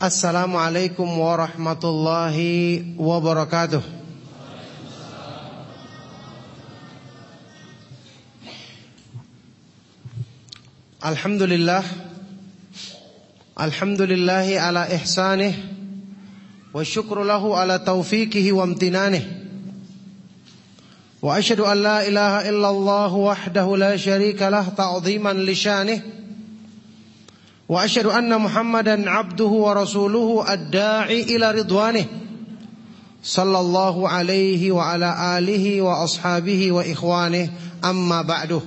Assalamualaikum warahmatullahi wabarakatuh. Alhamdulillah Alhamdulillahi ala ihsanih Wa syukru lahu ala taufiqihi wa amtinanih Wa ashadu an la ilaha illallah wahdahu la sharika lah ta'ziman li shanih واشهد ان محمدا عبده ورسوله الداعي الى رضوانه صلى الله عليه وعلى اله واصحابه واخوانه اما بعد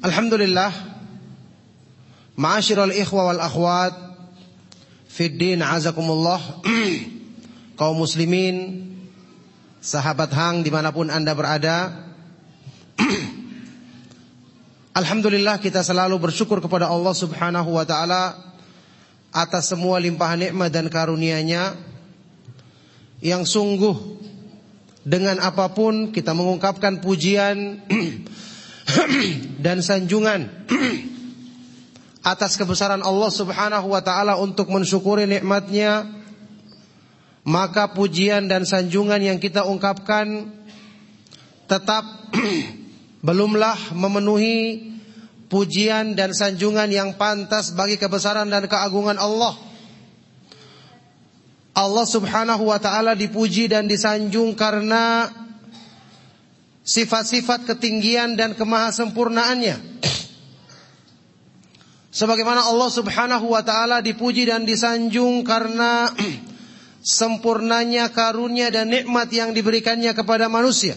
Alhamdulillah Ma'asyiral ikhwa wal akhwat Fiddin azakumullah Kaum muslimin Sahabat hang dimanapun anda berada Alhamdulillah kita selalu bersyukur kepada Allah Subhanahu wa taala atas semua limpahan nikmat dan karunia-Nya yang sungguh dengan apa pun kita mengungkapkan pujian dan sanjungan atas kebesaran Allah Subhanahu wa taala untuk mensyukuri nikmatnya. Maka pujian dan sanjungan yang kita ungkapkan tetap belumlah memenuhi pujian dan sanjungan yang pantas bagi kebesaran dan keagungan Allah. Allah Subhanahu wa taala dipuji dan disanjung karena sifat-sifat ketinggian dan kemahasempurnaannya. Sebagaimana Allah Subhanahu wa taala dipuji dan disanjung karena sempurnanya karunia dan nikmat yang diberikannya kepada manusia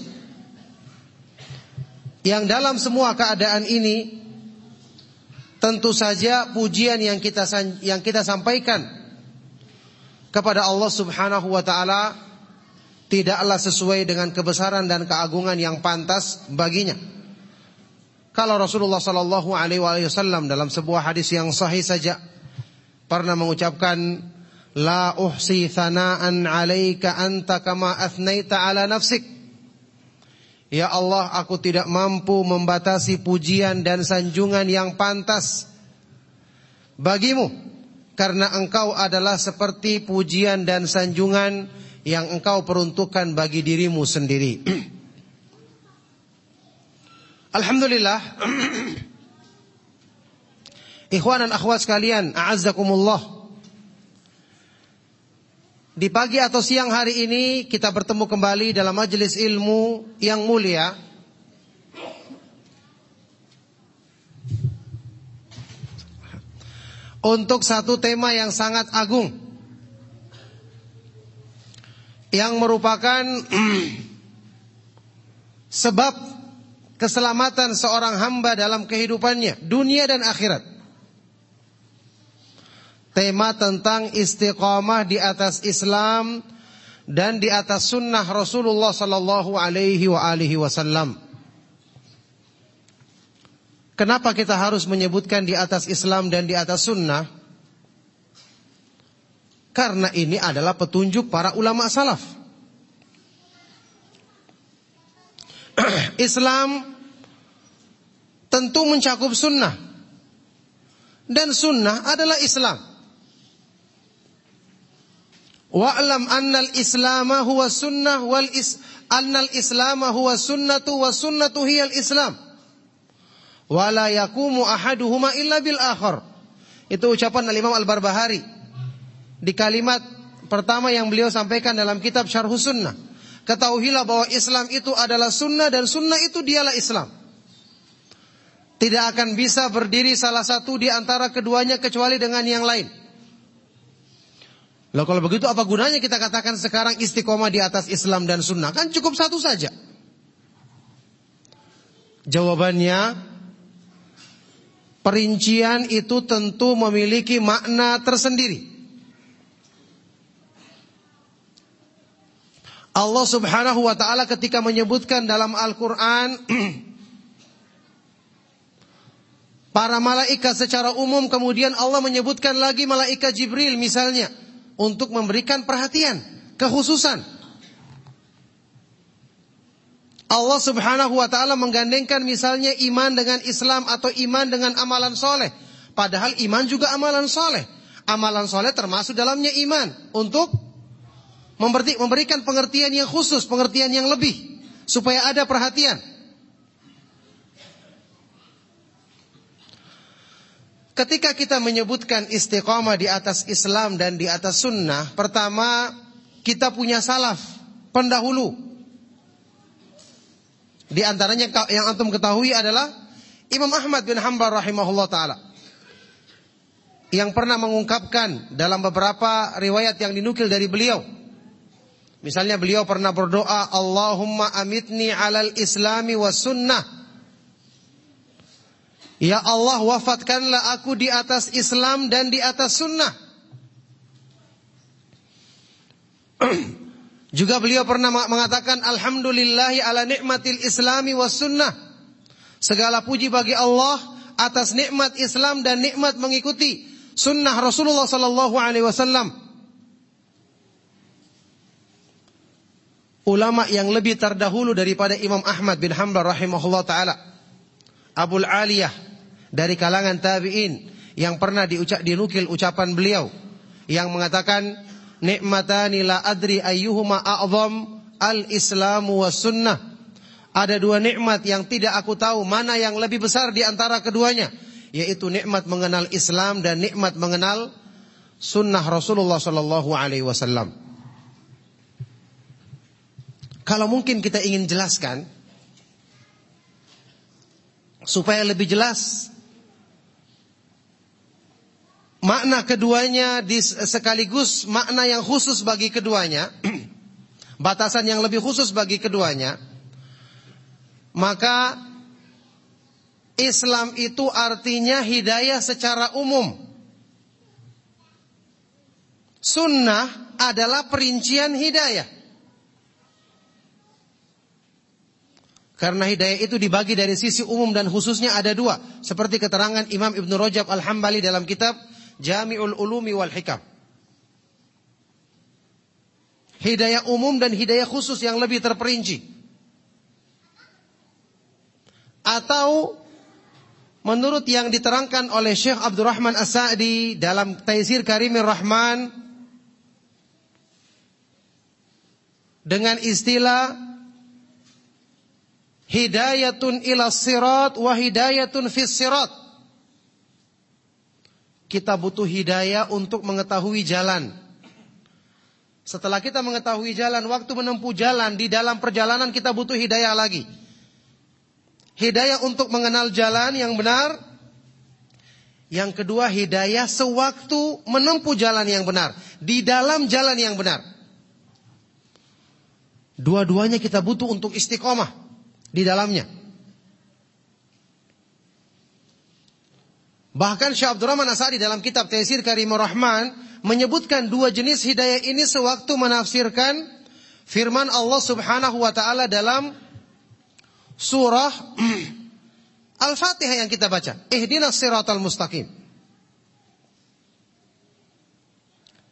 yang dalam semua keadaan ini tentu saja pujian yang kita yang kita sampaikan kepada Allah Subhanahu wa taala tidaklah sesuai dengan kebesaran dan keagungan yang pantas baginya. Kalau Rasulullah sallallahu alaihi wasallam dalam sebuah hadis yang sahih saja pernah mengucapkan la uhsi thana'an 'alaika anta kama athnaita 'ala nafsik Ya Allah, aku tidak mampu membatasi pujian dan sanjungan yang pantas bagimu. Karena engkau adalah seperti pujian dan sanjungan yang engkau peruntukkan bagi dirimu sendiri. Alhamdulillah. Ikhwan dan akhwat sekalian, a'azzakumullah. Di pagi atau siang hari ini kita bertemu kembali dalam majelis ilmu yang mulia. Untuk satu tema yang sangat agung. Yang merupakan sebab keselamatan seorang hamba dalam kehidupannya, dunia dan akhirat tema tentang istiqamah di atas Islam dan di atas sunnah Rasulullah sallallahu alaihi wa alihi wasallam. Kenapa kita harus menyebutkan di atas Islam dan di atas sunnah? Karena ini adalah petunjuk para ulama salaf. Islam tentu mencakup sunnah. Dan sunnah adalah Islam. Wa'lam annal islama huwa sunnah wal is annal islama huwa sunnatu wa sunnatu hiyal islam. Wa la yakumu ahaduhuma illa bil akhar. Itu ucapan Al-Imam Al-Barbahari di kalimat pertama yang beliau sampaikan dalam kitab Syarh Sunnah. Ketahuilah bahwa Islam itu adalah sunnah dan sunnah itu dialah Islam. Tidak akan bisa berdiri salah satu di antara keduanya kecuali dengan yang lain. Loh kalau begitu apa gunanya kita katakan sekarang istiqomah di atas Islam dan sunnah? Kan cukup satu saja. Jawabannya, perincian itu tentu memiliki makna tersendiri. Allah subhanahu wa ta'ala ketika menyebutkan dalam Al-Quran Para malaikat secara umum kemudian Allah menyebutkan lagi malaikat Jibril misalnya untuk memberikan perhatian, kekhususan. Allah Subhanahu wa taala menggandengkan misalnya iman dengan Islam atau iman dengan amalan soleh. Padahal iman juga amalan soleh. Amalan soleh termasuk dalamnya iman. Untuk memberikan pengertian yang khusus, pengertian yang lebih. Supaya ada perhatian. Ketika kita menyebutkan istiqomah di atas Islam dan di atas sunnah, pertama kita punya salaf, pendahulu. Di antaranya yang antum ketahui adalah Imam Ahmad bin Hanbal rahimahullah taala. Yang pernah mengungkapkan dalam beberapa riwayat yang dinukil dari beliau. Misalnya beliau pernah berdoa, Allahumma amitni alal islami was sunnah. Ya Allah wafatkanlah aku di atas Islam dan di atas sunnah. Juga beliau pernah mengatakan Alhamdulillahi ala nikmatil islami was sunnah. Segala puji bagi Allah atas nikmat Islam dan nikmat mengikuti sunnah Rasulullah sallallahu alaihi wasallam. Ulama yang lebih terdahulu daripada Imam Ahmad bin Hanbal rahimahullah taala. Abul Aliyah dari kalangan tabi'in yang pernah diucap dinukil ucapan beliau yang mengatakan nikmatani la adri ayyuhuma a'zam al-islamu was sunnah. Ada dua nikmat yang tidak aku tahu mana yang lebih besar di antara keduanya yaitu nikmat mengenal Islam dan nikmat mengenal sunnah Rasulullah sallallahu alaihi wasallam. Kalau mungkin kita ingin jelaskan supaya lebih jelas makna keduanya sekaligus makna yang khusus bagi keduanya, batasan yang lebih khusus bagi keduanya, maka Islam itu artinya hidayah secara umum. Sunnah adalah perincian hidayah. Karena hidayah itu dibagi dari sisi umum dan khususnya ada dua. Seperti keterangan Imam Ibn Rajab Al-Hambali dalam kitab Jami'ul Ulumi wal Hikam. Hidayah umum dan hidayah khusus yang lebih terperinci. Atau menurut yang diterangkan oleh Syekh Abdurrahman As-Sa'di dalam Taisir Karimir Rahman dengan istilah hidayatun ila sirat wa hidayatun fis sirat kita butuh hidayah untuk mengetahui jalan. Setelah kita mengetahui jalan, waktu menempuh jalan, di dalam perjalanan kita butuh hidayah lagi. Hidayah untuk mengenal jalan yang benar. Yang kedua, hidayah sewaktu menempuh jalan yang benar. Di dalam jalan yang benar. Dua-duanya kita butuh untuk istiqomah di dalamnya. Bahkan Syekh Abdurrahman Asadi dalam kitab Taisir Karimur Rahman menyebutkan dua jenis hidayah ini sewaktu menafsirkan firman Allah Subhanahu wa taala dalam surah Al-Fatihah yang kita baca. Ihdinas siratal mustaqim.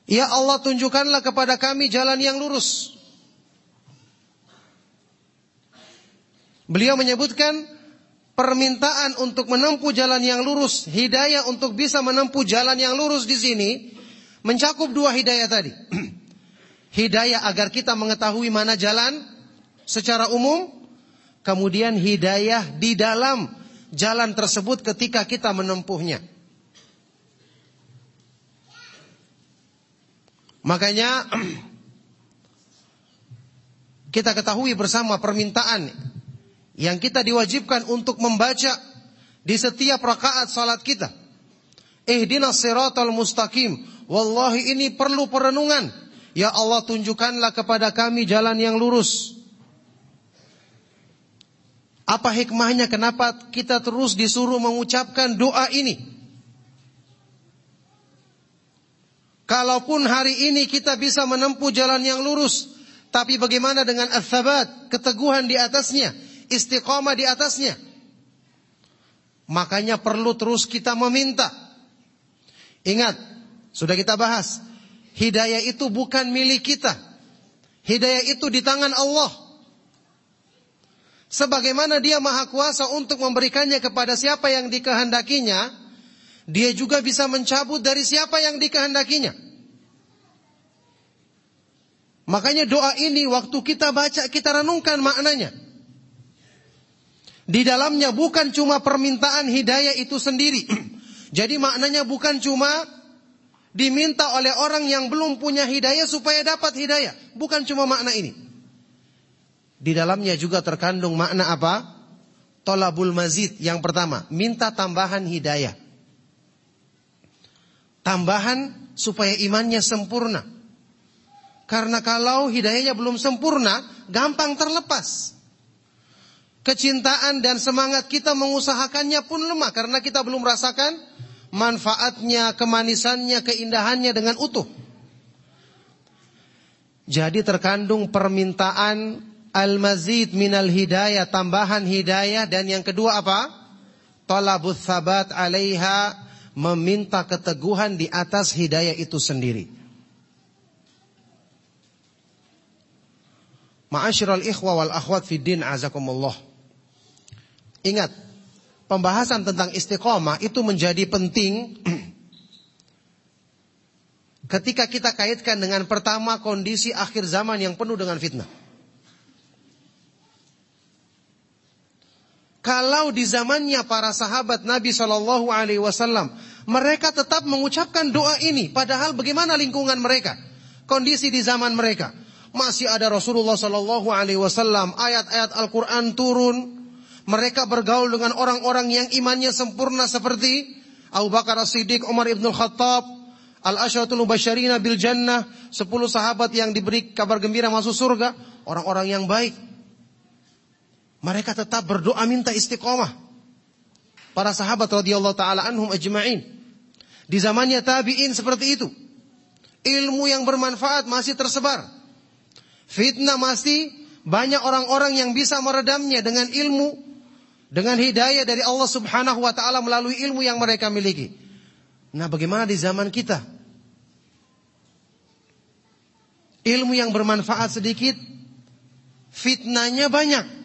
Ya Allah tunjukkanlah kepada kami jalan yang lurus. Beliau menyebutkan permintaan untuk menempuh jalan yang lurus, hidayah untuk bisa menempuh jalan yang lurus di sini mencakup dua hidayah tadi. hidayah agar kita mengetahui mana jalan secara umum, kemudian hidayah di dalam jalan tersebut ketika kita menempuhnya. Makanya kita ketahui bersama permintaan yang kita diwajibkan untuk membaca di setiap rakaat salat kita. Ihdinas siratal mustaqim. Wallahi ini perlu perenungan. Ya Allah tunjukkanlah kepada kami jalan yang lurus. Apa hikmahnya kenapa kita terus disuruh mengucapkan doa ini? Kalaupun hari ini kita bisa menempuh jalan yang lurus, tapi bagaimana dengan al-thabat, keteguhan di atasnya? Istiqomah di atasnya. Makanya perlu terus kita meminta. Ingat, sudah kita bahas, hidayah itu bukan milik kita. Hidayah itu di tangan Allah. Sebagaimana dia maha kuasa untuk memberikannya kepada siapa yang dikehendakinya, Dia juga bisa mencabut dari siapa yang dikehendakinya. Makanya doa ini waktu kita baca kita renungkan maknanya. Di dalamnya bukan cuma permintaan hidayah itu sendiri. Jadi maknanya bukan cuma diminta oleh orang yang belum punya hidayah supaya dapat hidayah. Bukan cuma makna ini. Di dalamnya juga terkandung makna apa? Tolabul mazid yang pertama, minta tambahan hidayah. Tambahan supaya imannya sempurna. Karena kalau hidayahnya belum sempurna, gampang terlepas. Kecintaan dan semangat kita mengusahakannya pun lemah karena kita belum merasakan manfaatnya, kemanisannya, keindahannya dengan utuh. Jadi terkandung permintaan al-mazid minal hidayah, tambahan hidayah dan yang kedua apa? Talabus sabat alaiha, meminta keteguhan di atas hidayah itu sendiri. Ma'asyiral ikhwa wal akhwat fi din azakumullah. Ingat, pembahasan tentang istiqomah itu menjadi penting ketika kita kaitkan dengan pertama kondisi akhir zaman yang penuh dengan fitnah. Kalau di zamannya para sahabat Nabi Shallallahu Alaihi Wasallam mereka tetap mengucapkan doa ini, padahal bagaimana lingkungan mereka, kondisi di zaman mereka. Masih ada Rasulullah Shallallahu Alaihi Wasallam, ayat-ayat Al-Quran turun, mereka bergaul dengan orang-orang yang imannya sempurna seperti Abu Bakar As-Siddiq, Umar Ibn Khattab, Al-Ashratul Mubasyarina bil Jannah, sepuluh sahabat yang diberi kabar gembira masuk surga, orang-orang yang baik. Mereka tetap berdoa minta istiqomah. Para sahabat radhiyallahu taala anhum ajma'in. Di zamannya tabi'in seperti itu. Ilmu yang bermanfaat masih tersebar. Fitnah masih banyak orang-orang yang bisa meredamnya dengan ilmu, dengan hidayah dari Allah Subhanahu wa taala melalui ilmu yang mereka miliki. Nah, bagaimana di zaman kita? Ilmu yang bermanfaat sedikit, fitnahnya banyak.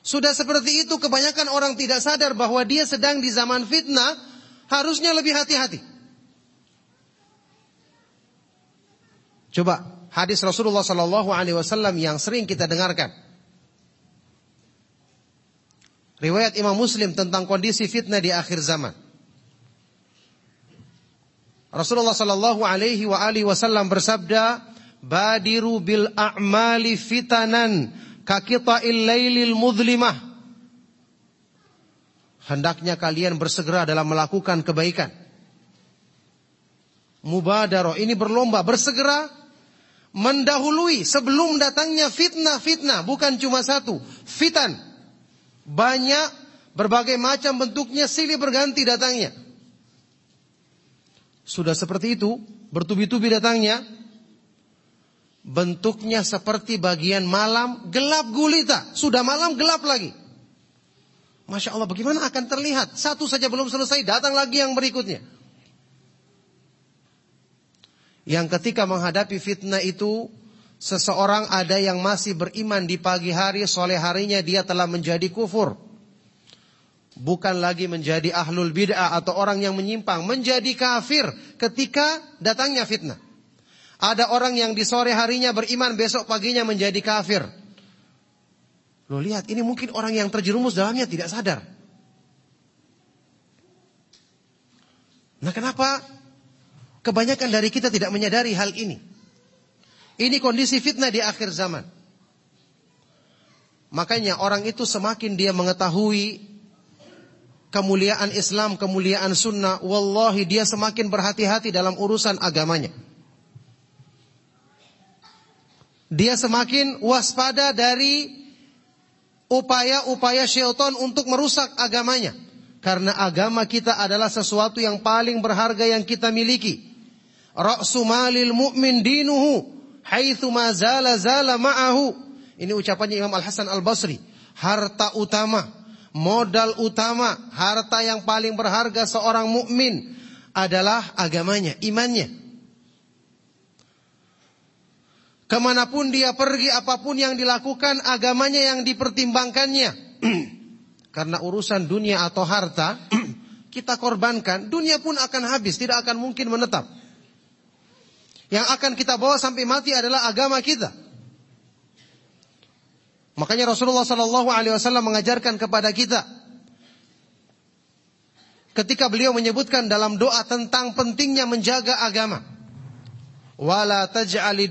Sudah seperti itu kebanyakan orang tidak sadar bahwa dia sedang di zaman fitnah, harusnya lebih hati-hati. Coba hadis Rasulullah Sallallahu Alaihi Wasallam yang sering kita dengarkan. Riwayat Imam Muslim tentang kondisi fitnah di akhir zaman. Rasulullah Sallallahu Alaihi Wasallam bersabda, "Badiru bil a'mali fitanan kakita'il lailil mudlimah. Hendaknya kalian bersegera dalam melakukan kebaikan. Mubadaroh ini berlomba bersegera mendahului sebelum datangnya fitnah-fitnah bukan cuma satu fitan banyak berbagai macam bentuknya silih berganti datangnya sudah seperti itu bertubi-tubi datangnya bentuknya seperti bagian malam gelap gulita. Sudah malam gelap lagi. Masya Allah bagaimana akan terlihat. Satu saja belum selesai datang lagi yang berikutnya. Yang ketika menghadapi fitnah itu seseorang ada yang masih beriman di pagi hari, sore harinya dia telah menjadi kufur. Bukan lagi menjadi ahlul bid'ah atau orang yang menyimpang, menjadi kafir ketika datangnya fitnah. Ada orang yang di sore harinya beriman, besok paginya menjadi kafir. Lo lihat, ini mungkin orang yang terjerumus dalamnya tidak sadar. Nah kenapa kebanyakan dari kita tidak menyadari hal ini? Ini kondisi fitnah di akhir zaman. Makanya orang itu semakin dia mengetahui kemuliaan Islam, kemuliaan sunnah, wallahi dia semakin berhati-hati dalam urusan agamanya dia semakin waspada dari upaya-upaya syaitan untuk merusak agamanya. Karena agama kita adalah sesuatu yang paling berharga yang kita miliki. Ra'su malil mu'min dinuhu haitsu ma zala zala ma'ahu. Ini ucapannya Imam Al-Hasan Al-Basri. Harta utama, modal utama, harta yang paling berharga seorang mukmin adalah agamanya, imannya. Ke mana pun dia pergi, apa pun yang dilakukan, agamanya yang dipertimbangkannya. Karena urusan dunia atau harta, kita korbankan, dunia pun akan habis, tidak akan mungkin menetap. Yang akan kita bawa sampai mati adalah agama kita. Makanya Rasulullah Sallallahu Alaihi Wasallam mengajarkan kepada kita ketika beliau menyebutkan dalam doa tentang pentingnya menjaga agama. Wala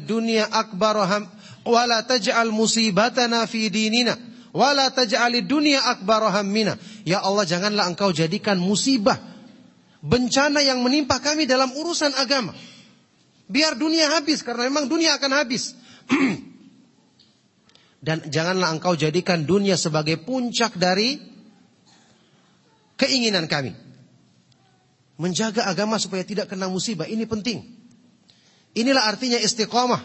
dunya akbaraham wala taj'al musibatana fi dinina wala dunya akbarahammina. Ya Allah janganlah engkau jadikan musibah bencana yang menimpa kami dalam urusan agama. Biar dunia habis karena memang dunia akan habis. Dan janganlah engkau jadikan dunia sebagai puncak dari keinginan kami. Menjaga agama supaya tidak kena musibah ini penting. Inilah artinya istiqomah.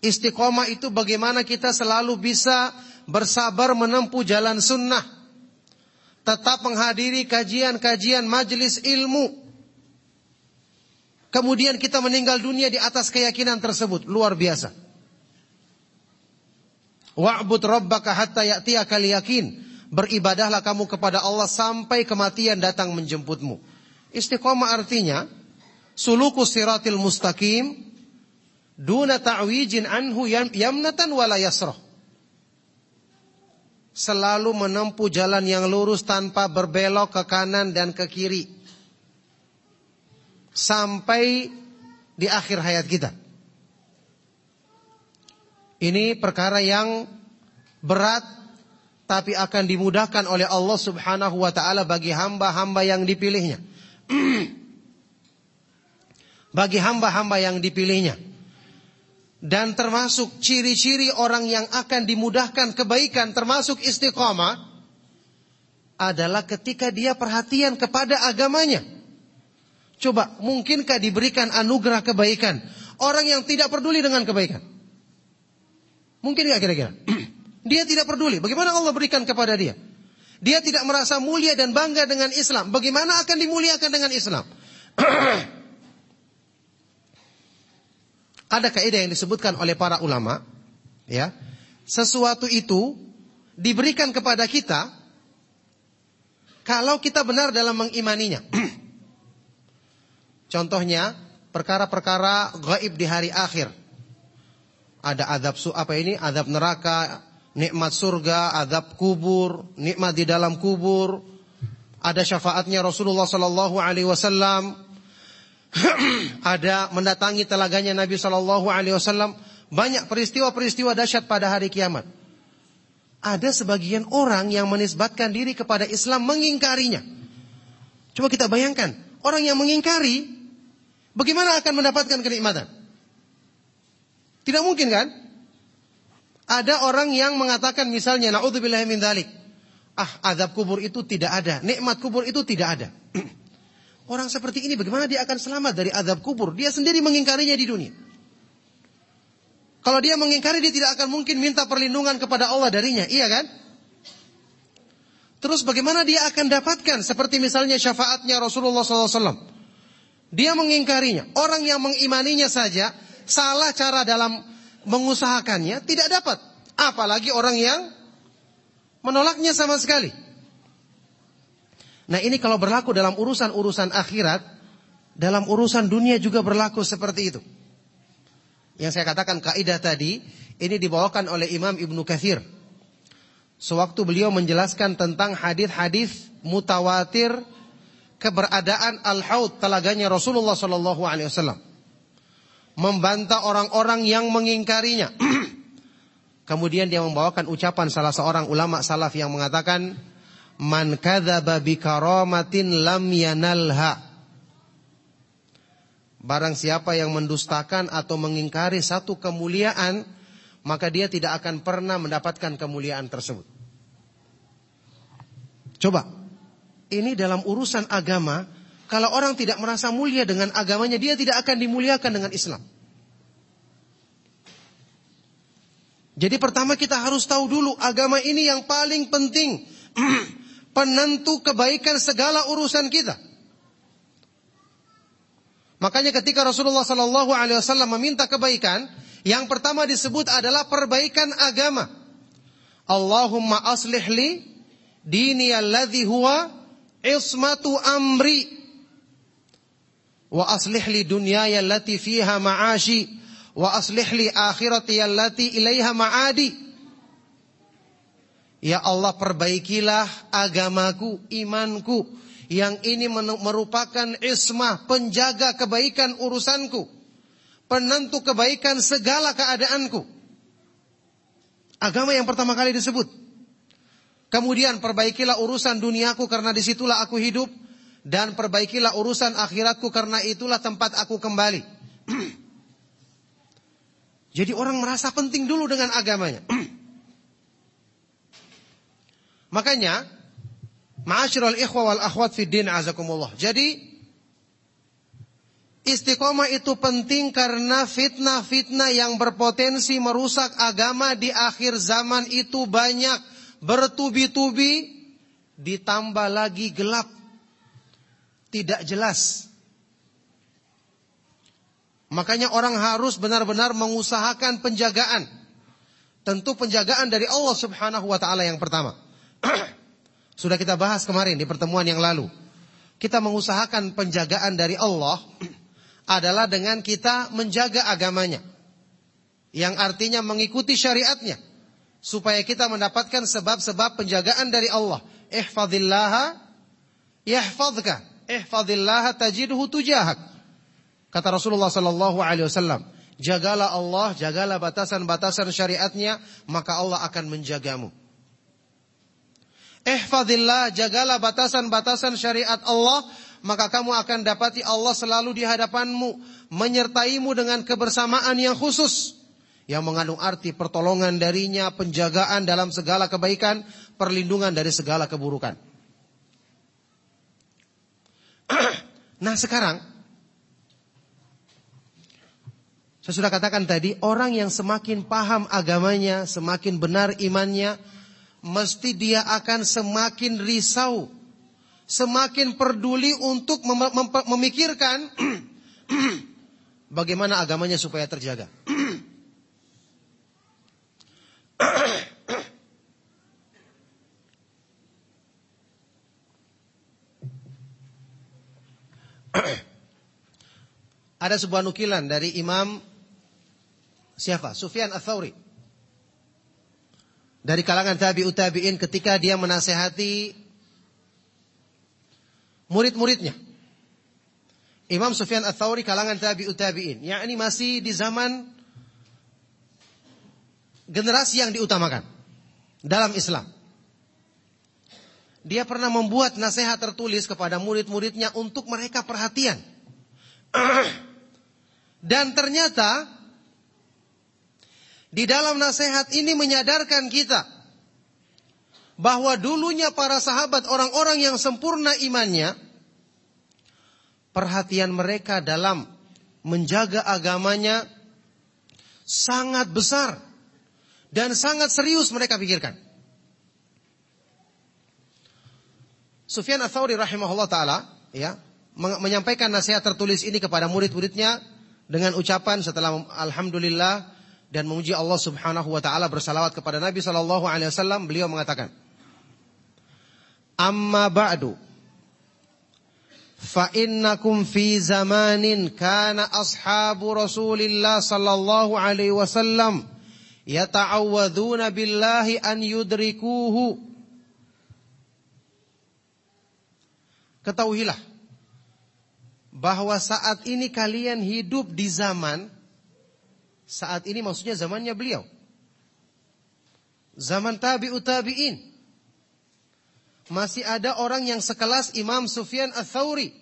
Istiqomah itu bagaimana kita selalu bisa bersabar menempuh jalan sunnah. Tetap menghadiri kajian-kajian majelis ilmu. Kemudian kita meninggal dunia di atas keyakinan tersebut. Luar biasa. Wa'bud rabbaka hatta ya'tiyaka yakin. Beribadahlah kamu kepada Allah sampai kematian datang menjemputmu. Istiqomah artinya suluku siratil mustaqim duna ta'wijin anhu yamnatan wala yasrah. Selalu menempuh jalan yang lurus tanpa berbelok ke kanan dan ke kiri sampai di akhir hayat kita. Ini perkara yang berat tapi akan dimudahkan oleh Allah Subhanahu wa taala bagi hamba-hamba yang dipilihnya. bagi hamba-hamba yang dipilihnya. Dan termasuk ciri-ciri orang yang akan dimudahkan kebaikan termasuk istiqamah adalah ketika dia perhatian kepada agamanya. Coba, mungkinkah diberikan anugerah kebaikan orang yang tidak peduli dengan kebaikan? Mungkin nggak kira-kira? dia tidak peduli. Bagaimana Allah berikan kepada dia? Dia tidak merasa mulia dan bangga dengan Islam. Bagaimana akan dimuliakan dengan Islam? Ada kaidah yang disebutkan oleh para ulama, ya. Sesuatu itu diberikan kepada kita kalau kita benar dalam mengimaninya. Contohnya perkara-perkara gaib di hari akhir. Ada adab su apa ini? Adab neraka, nikmat surga, adab kubur, nikmat di dalam kubur. Ada syafaatnya Rasulullah sallallahu alaihi wasallam. ada mendatangi telaganya Nabi sallallahu alaihi wasallam. Banyak peristiwa-peristiwa dahsyat pada hari kiamat. Ada sebagian orang yang menisbatkan diri kepada Islam mengingkarinya. Coba kita bayangkan, orang yang mengingkari Bagaimana akan mendapatkan kenikmatan? Tidak mungkin kan? Ada orang yang mengatakan misalnya naudzubillahi min. Ah, azab kubur itu tidak ada, nikmat kubur itu tidak ada. orang seperti ini bagaimana dia akan selamat dari azab kubur? Dia sendiri mengingkarinya di dunia. Kalau dia mengingkari dia tidak akan mungkin minta perlindungan kepada Allah darinya, iya kan? Terus bagaimana dia akan dapatkan seperti misalnya syafaatnya Rasulullah SAW. Dia mengingkarinya. Orang yang mengimaninya saja salah cara dalam mengusahakannya tidak dapat. Apalagi orang yang menolaknya sama sekali. Nah ini kalau berlaku dalam urusan-urusan akhirat, dalam urusan dunia juga berlaku seperti itu. Yang saya katakan kaidah tadi, ini dibawakan oleh Imam Ibnu Kathir. Sewaktu beliau menjelaskan tentang hadis-hadis mutawatir keberadaan al-haud telaganya Rasulullah sallallahu alaihi wasallam. Membantah orang-orang yang mengingkarinya. Kemudian dia membawakan ucapan salah seorang ulama salaf yang mengatakan man kadzaba bi karamatin lam yanalha. Barang siapa yang mendustakan atau mengingkari satu kemuliaan, maka dia tidak akan pernah mendapatkan kemuliaan tersebut. Coba ini dalam urusan agama, kalau orang tidak merasa mulia dengan agamanya, dia tidak akan dimuliakan dengan Islam. Jadi pertama kita harus tahu dulu agama ini yang paling penting. Penentu kebaikan segala urusan kita. Makanya ketika Rasulullah Sallallahu Alaihi Wasallam meminta kebaikan, yang pertama disebut adalah perbaikan agama. Allahumma aslih li dini alladhi huwa ismatu amri wa aslih li dunyaya allati fiha ma'ashi wa aslih li akhirati allati ilaiha ma'adi Ya Allah perbaikilah agamaku, imanku yang ini merupakan ismah, penjaga kebaikan urusanku, penentu kebaikan segala keadaanku. Agama yang pertama kali disebut. Kemudian perbaikilah urusan duniaku karena di situlah aku hidup. Dan perbaikilah urusan akhiratku karena itulah tempat aku kembali. Jadi orang merasa penting dulu dengan agamanya. Makanya, ma'asyiral ikhwa wal akhwat fi din azakumullah. Jadi, Istiqomah itu penting karena fitnah-fitnah yang berpotensi merusak agama di akhir zaman itu banyak bertubi-tubi ditambah lagi gelap tidak jelas. Makanya orang harus benar-benar mengusahakan penjagaan. Tentu penjagaan dari Allah Subhanahu wa taala yang pertama. Sudah kita bahas kemarin di pertemuan yang lalu. Kita mengusahakan penjagaan dari Allah adalah dengan kita menjaga agamanya. Yang artinya mengikuti syariatnya. Supaya kita mendapatkan sebab-sebab penjagaan dari Allah. Ihfadillaha yahfadka. Ihfadillaha tajidhu tujahak. Kata Rasulullah sallallahu alaihi wasallam, jagalah Allah, jagalah batasan-batasan syariatnya, maka Allah akan menjagamu. Ihfadillah, jagalah batasan-batasan syariat Allah, maka kamu akan dapati Allah selalu di hadapanmu, menyertaimu dengan kebersamaan yang khusus yang mengandung arti pertolongan darinya, penjagaan dalam segala kebaikan, perlindungan dari segala keburukan. nah, sekarang saya sudah katakan tadi, orang yang semakin paham agamanya, semakin benar imannya, mesti dia akan semakin risau semakin peduli untuk mem mem memikirkan bagaimana agamanya supaya terjaga. Ada sebuah nukilan dari Imam siapa? Sufyan Ats-Tsauri. Dari kalangan tabi'ut tabi'in ketika dia menasehati murid-muridnya. Imam Sufyan Ats-Tsauri kalangan tabi'ut tabi'in, yakni masih di zaman generasi yang diutamakan dalam Islam. Dia pernah membuat nasihat tertulis kepada murid-muridnya untuk mereka perhatian. Dan ternyata di dalam nasihat ini menyadarkan kita bahwa dulunya para sahabat orang-orang yang sempurna imannya perhatian mereka dalam menjaga agamanya sangat besar dan sangat serius mereka pikirkan. Sufyan Ats-Tsauri rahimahullah taala ya menyampaikan nasihat tertulis ini kepada murid-muridnya dengan ucapan setelah alhamdulillah dan memuji Allah Subhanahu wa taala bersalawat kepada Nabi sallallahu alaihi wasallam beliau mengatakan Amma ba'du. Fa innakum fi zamanin kana ashabu Rasulillah sallallahu alaihi wasallam yata'awwadzuna billahi an yudrikuhu. Ketahuilah bahwa saat ini kalian hidup di zaman saat ini maksudnya zamannya beliau. Zaman tabi'ut tabi'in masih ada orang yang sekelas Imam Sufyan Ats-Tsauri,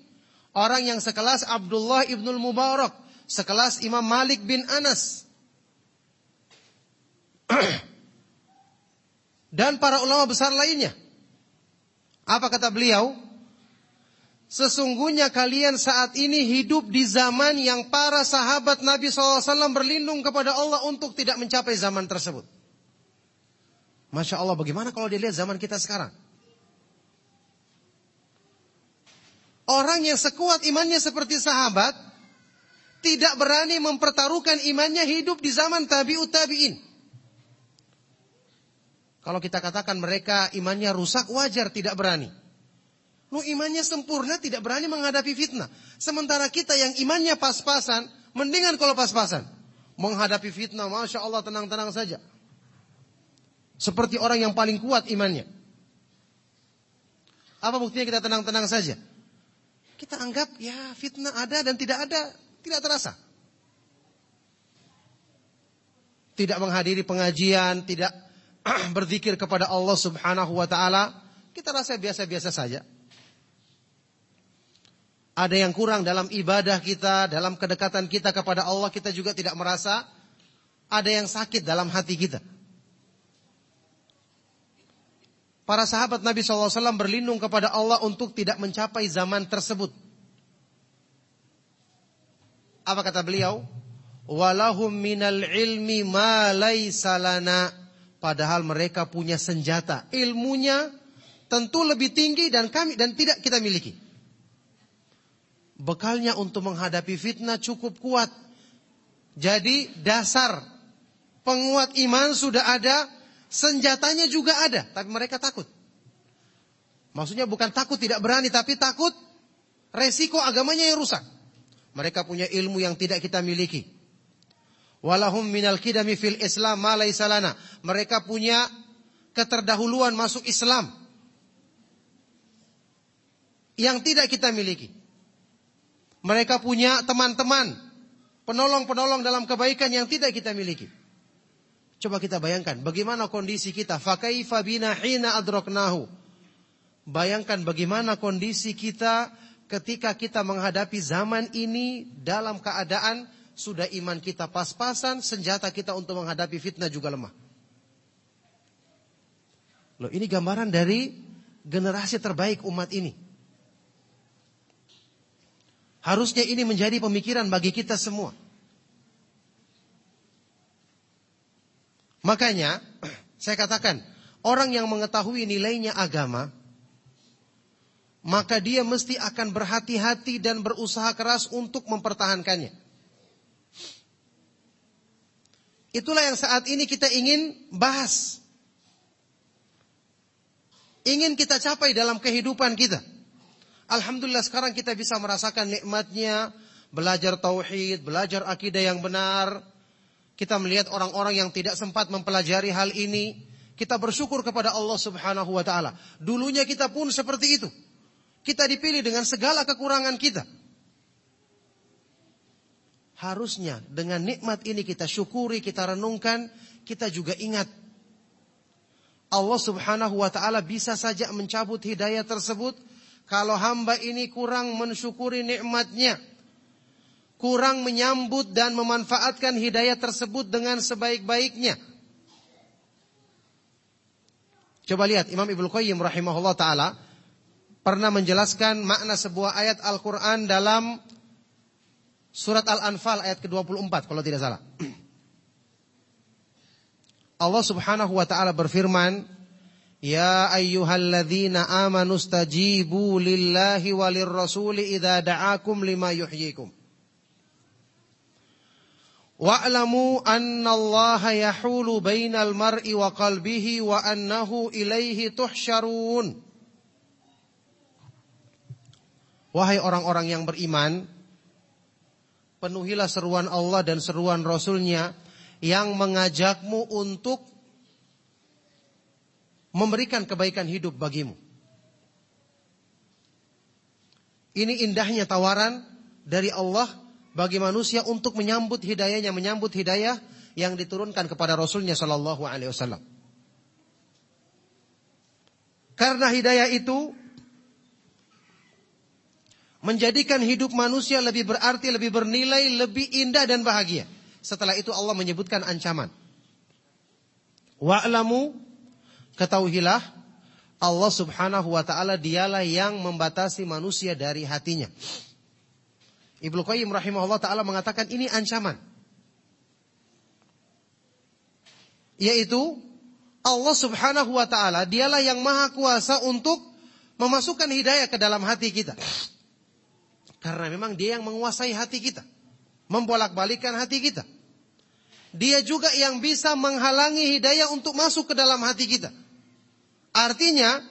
orang yang sekelas Abdullah ibnul Mubarak, sekelas Imam Malik bin Anas. Dan para ulama besar lainnya. Apa kata beliau? Sesungguhnya kalian saat ini hidup di zaman yang para sahabat Nabi SAW berlindung kepada Allah untuk tidak mencapai zaman tersebut. Masya Allah bagaimana kalau dilihat zaman kita sekarang? Orang yang sekuat imannya seperti sahabat tidak berani mempertaruhkan imannya hidup di zaman tabi'ut tabi'in. Kalau kita katakan mereka imannya rusak wajar tidak berani. Lu imannya sempurna tidak berani menghadapi fitnah. Sementara kita yang imannya pas-pasan, mendingan kalau pas-pasan. Menghadapi fitnah, Masya Allah tenang-tenang saja. Seperti orang yang paling kuat imannya. Apa buktinya kita tenang-tenang saja? Kita anggap ya fitnah ada dan tidak ada, tidak terasa. Tidak menghadiri pengajian, tidak berzikir kepada Allah Subhanahu wa taala, kita rasa biasa-biasa saja. Ada yang kurang dalam ibadah kita, dalam kedekatan kita kepada Allah, kita juga tidak merasa. Ada yang sakit dalam hati kita. Para sahabat Nabi SAW berlindung kepada Allah untuk tidak mencapai zaman tersebut. Apa kata beliau? Walahum minal ilmi ma lana. Padahal mereka punya senjata. Ilmunya tentu lebih tinggi dan kami dan tidak kita miliki bekalnya untuk menghadapi fitnah cukup kuat. Jadi dasar penguat iman sudah ada, senjatanya juga ada, tapi mereka takut. Maksudnya bukan takut tidak berani, tapi takut resiko agamanya yang rusak. Mereka punya ilmu yang tidak kita miliki. Walahum minal kidami fil Islam ma salana. Mereka punya keterdahuluan masuk Islam yang tidak kita miliki. Mereka punya teman-teman, penolong-penolong dalam kebaikan yang tidak kita miliki. Coba kita bayangkan bagaimana kondisi kita. Fakaifa bina hina adroknahu. Bayangkan bagaimana kondisi kita ketika kita menghadapi zaman ini dalam keadaan sudah iman kita pas-pasan, senjata kita untuk menghadapi fitnah juga lemah. Loh, ini gambaran dari generasi terbaik umat ini. Harusnya ini menjadi pemikiran bagi kita semua. Makanya, saya katakan, orang yang mengetahui nilainya agama, maka dia mesti akan berhati-hati dan berusaha keras untuk mempertahankannya. Itulah yang saat ini kita ingin bahas. Ingin kita capai dalam kehidupan kita. Alhamdulillah sekarang kita bisa merasakan nikmatnya belajar tauhid, belajar akidah yang benar. Kita melihat orang-orang yang tidak sempat mempelajari hal ini, kita bersyukur kepada Allah Subhanahu wa taala. Dulunya kita pun seperti itu. Kita dipilih dengan segala kekurangan kita. Harusnya dengan nikmat ini kita syukuri, kita renungkan, kita juga ingat Allah Subhanahu wa taala bisa saja mencabut hidayah tersebut kalau hamba ini kurang mensyukuri nikmatnya, kurang menyambut dan memanfaatkan hidayah tersebut dengan sebaik-baiknya. Coba lihat Imam Ibnu Qayyim rahimahullah taala pernah menjelaskan makna sebuah ayat Al-Qur'an dalam surat Al-Anfal ayat ke-24 kalau tidak salah. Allah Subhanahu wa taala berfirman, Ya ayyuhalladzina amanu stajibu lillahi walir rasuli idza da'akum lima yuhyikum. Wa'lamu anna Allah yahulu bainal mar'i wa qalbihi wa annahu ilaihi tuhsyarun. Wahai orang-orang yang beriman, penuhilah seruan Allah dan seruan Rasulnya yang mengajakmu untuk memberikan kebaikan hidup bagimu. Ini indahnya tawaran dari Allah bagi manusia untuk menyambut hidayahnya, menyambut hidayah yang diturunkan kepada Rasulnya Shallallahu Alaihi Wasallam. Karena hidayah itu menjadikan hidup manusia lebih berarti, lebih bernilai, lebih indah dan bahagia. Setelah itu Allah menyebutkan ancaman. Wa'lamu Ketahuilah Allah subhanahu wa ta'ala dialah yang membatasi manusia dari hatinya. Ibnu Qayyim rahimahullah ta'ala mengatakan ini ancaman. Yaitu Allah subhanahu wa ta'ala dialah yang maha kuasa untuk memasukkan hidayah ke dalam hati kita. Karena memang dia yang menguasai hati kita. Membolak-balikan hati kita. Dia juga yang bisa menghalangi hidayah untuk masuk ke dalam hati kita. Artinya,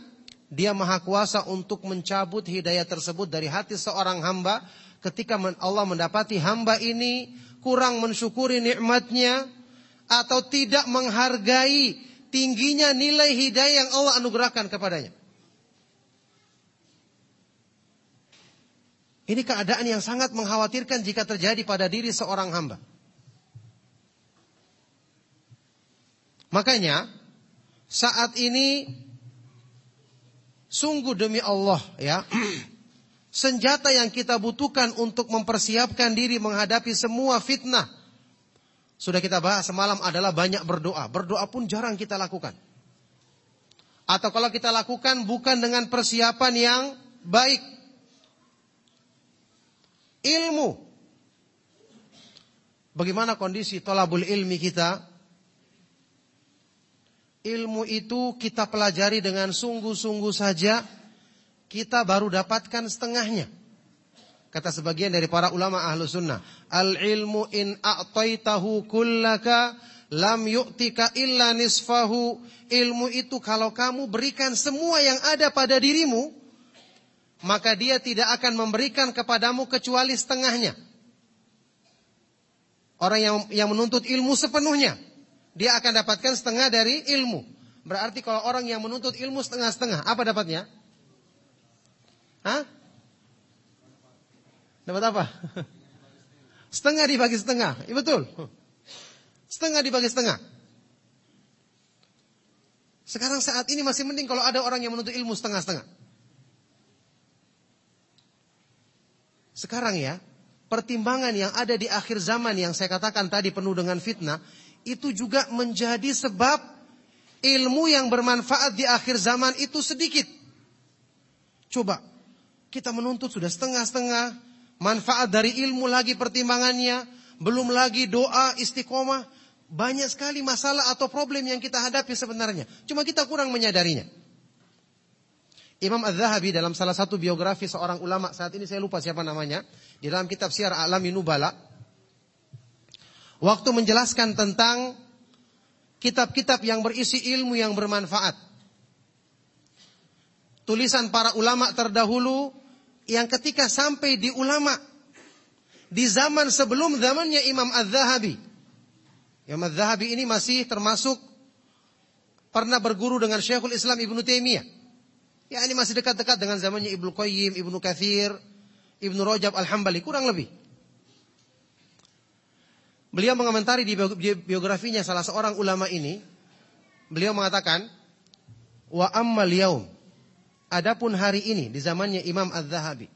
Dia maha kuasa untuk mencabut hidayah tersebut dari hati seorang hamba ketika Allah mendapati hamba ini kurang mensyukuri nikmatnya atau tidak menghargai tingginya nilai hidayah yang Allah anugerahkan kepadanya. Ini keadaan yang sangat mengkhawatirkan jika terjadi pada diri seorang hamba. Makanya saat ini sungguh demi Allah ya senjata yang kita butuhkan untuk mempersiapkan diri menghadapi semua fitnah sudah kita bahas semalam adalah banyak berdoa. Berdoa pun jarang kita lakukan. Atau kalau kita lakukan bukan dengan persiapan yang baik. Ilmu. Bagaimana kondisi tolabul ilmi kita? Ilmu itu kita pelajari dengan sungguh-sungguh saja. Kita baru dapatkan setengahnya. Kata sebagian dari para ulama ahlu sunnah. Al ilmu in a'taitahu kullaka lam yu'tika illa nisfahu. Ilmu itu kalau kamu berikan semua yang ada pada dirimu. Maka dia tidak akan memberikan kepadamu kecuali setengahnya. Orang yang, yang menuntut ilmu sepenuhnya. Dia akan dapatkan setengah dari ilmu. Berarti kalau orang yang menuntut ilmu setengah-setengah. Apa dapatnya? Hah? Dapat apa? Setengah dibagi setengah. Iya betul. Setengah dibagi setengah. Sekarang saat ini masih mending kalau ada orang yang menuntut ilmu setengah-setengah. Sekarang ya, pertimbangan yang ada di akhir zaman yang saya katakan tadi penuh dengan fitnah, itu juga menjadi sebab ilmu yang bermanfaat di akhir zaman itu sedikit. Coba, kita menuntut sudah setengah-setengah, manfaat dari ilmu lagi pertimbangannya, belum lagi doa istiqomah, banyak sekali masalah atau problem yang kita hadapi sebenarnya. Cuma kita kurang menyadarinya. Imam Az-Zahabi dalam salah satu biografi seorang ulama, saat ini saya lupa siapa namanya, di dalam kitab Syiar Alam Nubala, waktu menjelaskan tentang kitab-kitab yang berisi ilmu yang bermanfaat. Tulisan para ulama terdahulu yang ketika sampai di ulama di zaman sebelum zamannya Imam Az-Zahabi. Imam Az-Zahabi ini masih termasuk pernah berguru dengan Syekhul Islam Ibnu Taimiyah. Ya ini masih dekat-dekat dengan zamannya Ibnu Qayyim, Ibnu Katsir, Ibnu Rajab Al-Hambali kurang lebih. Beliau mengomentari di biografinya salah seorang ulama ini, beliau mengatakan, "Wa ammal yaum Adapun hari ini di zamannya Imam Az-Zahabi,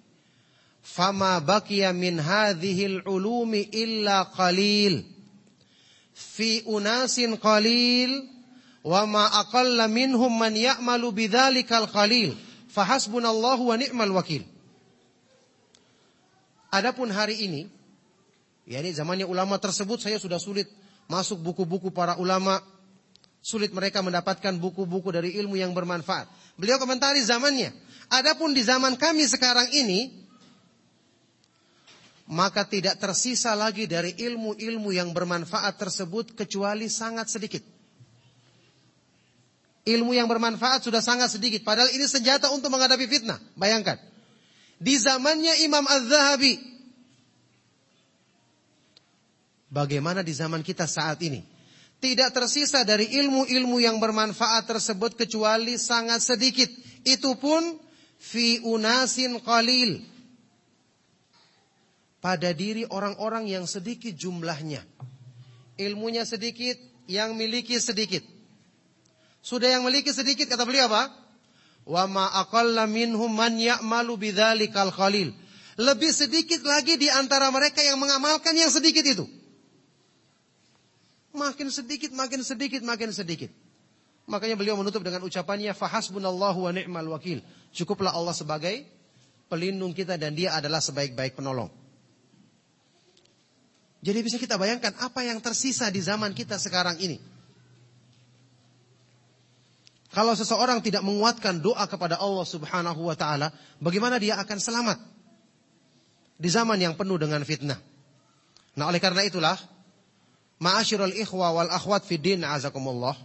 fama baqiya min hadhil ulumi illa qalil. Fi unasin qalil wa ma aqalla minhum man ya'malu bidzalikal qalil. Fahasbunallahu wa ni'mal. Adapun hari ini, yakni zamannya ulama tersebut saya sudah sulit masuk buku-buku para ulama, sulit mereka mendapatkan buku-buku dari ilmu yang bermanfaat. Beliau komentari zamannya. Adapun di zaman kami sekarang ini, maka tidak tersisa lagi dari ilmu-ilmu yang bermanfaat tersebut kecuali sangat sedikit. Ilmu yang bermanfaat sudah sangat sedikit. Padahal ini senjata untuk menghadapi fitnah. Bayangkan. Di zamannya Imam Az-Zahabi. Bagaimana di zaman kita saat ini? tidak tersisa dari ilmu-ilmu yang bermanfaat tersebut kecuali sangat sedikit. Itu pun fi unasin qalil. Pada diri orang-orang yang sedikit jumlahnya. Ilmunya sedikit, yang miliki sedikit. Sudah yang miliki sedikit kata beliau apa? Wa ma aqalla minhum man ya'malu bidzalikal qalil. Lebih sedikit lagi di antara mereka yang mengamalkan yang sedikit itu. Makin sedikit, makin sedikit, makin sedikit. Makanya beliau menutup dengan ucapannya fahasbunallahu wa ni'mal wakil. Cukuplah Allah sebagai pelindung kita dan dia adalah sebaik-baik penolong. Jadi bisa kita bayangkan apa yang tersisa di zaman kita sekarang ini. Kalau seseorang tidak menguatkan doa kepada Allah Subhanahu wa taala, bagaimana dia akan selamat di zaman yang penuh dengan fitnah? Nah, oleh karena itulah Ma'asyiral ikhwa wal akhwat fi din azakumullah.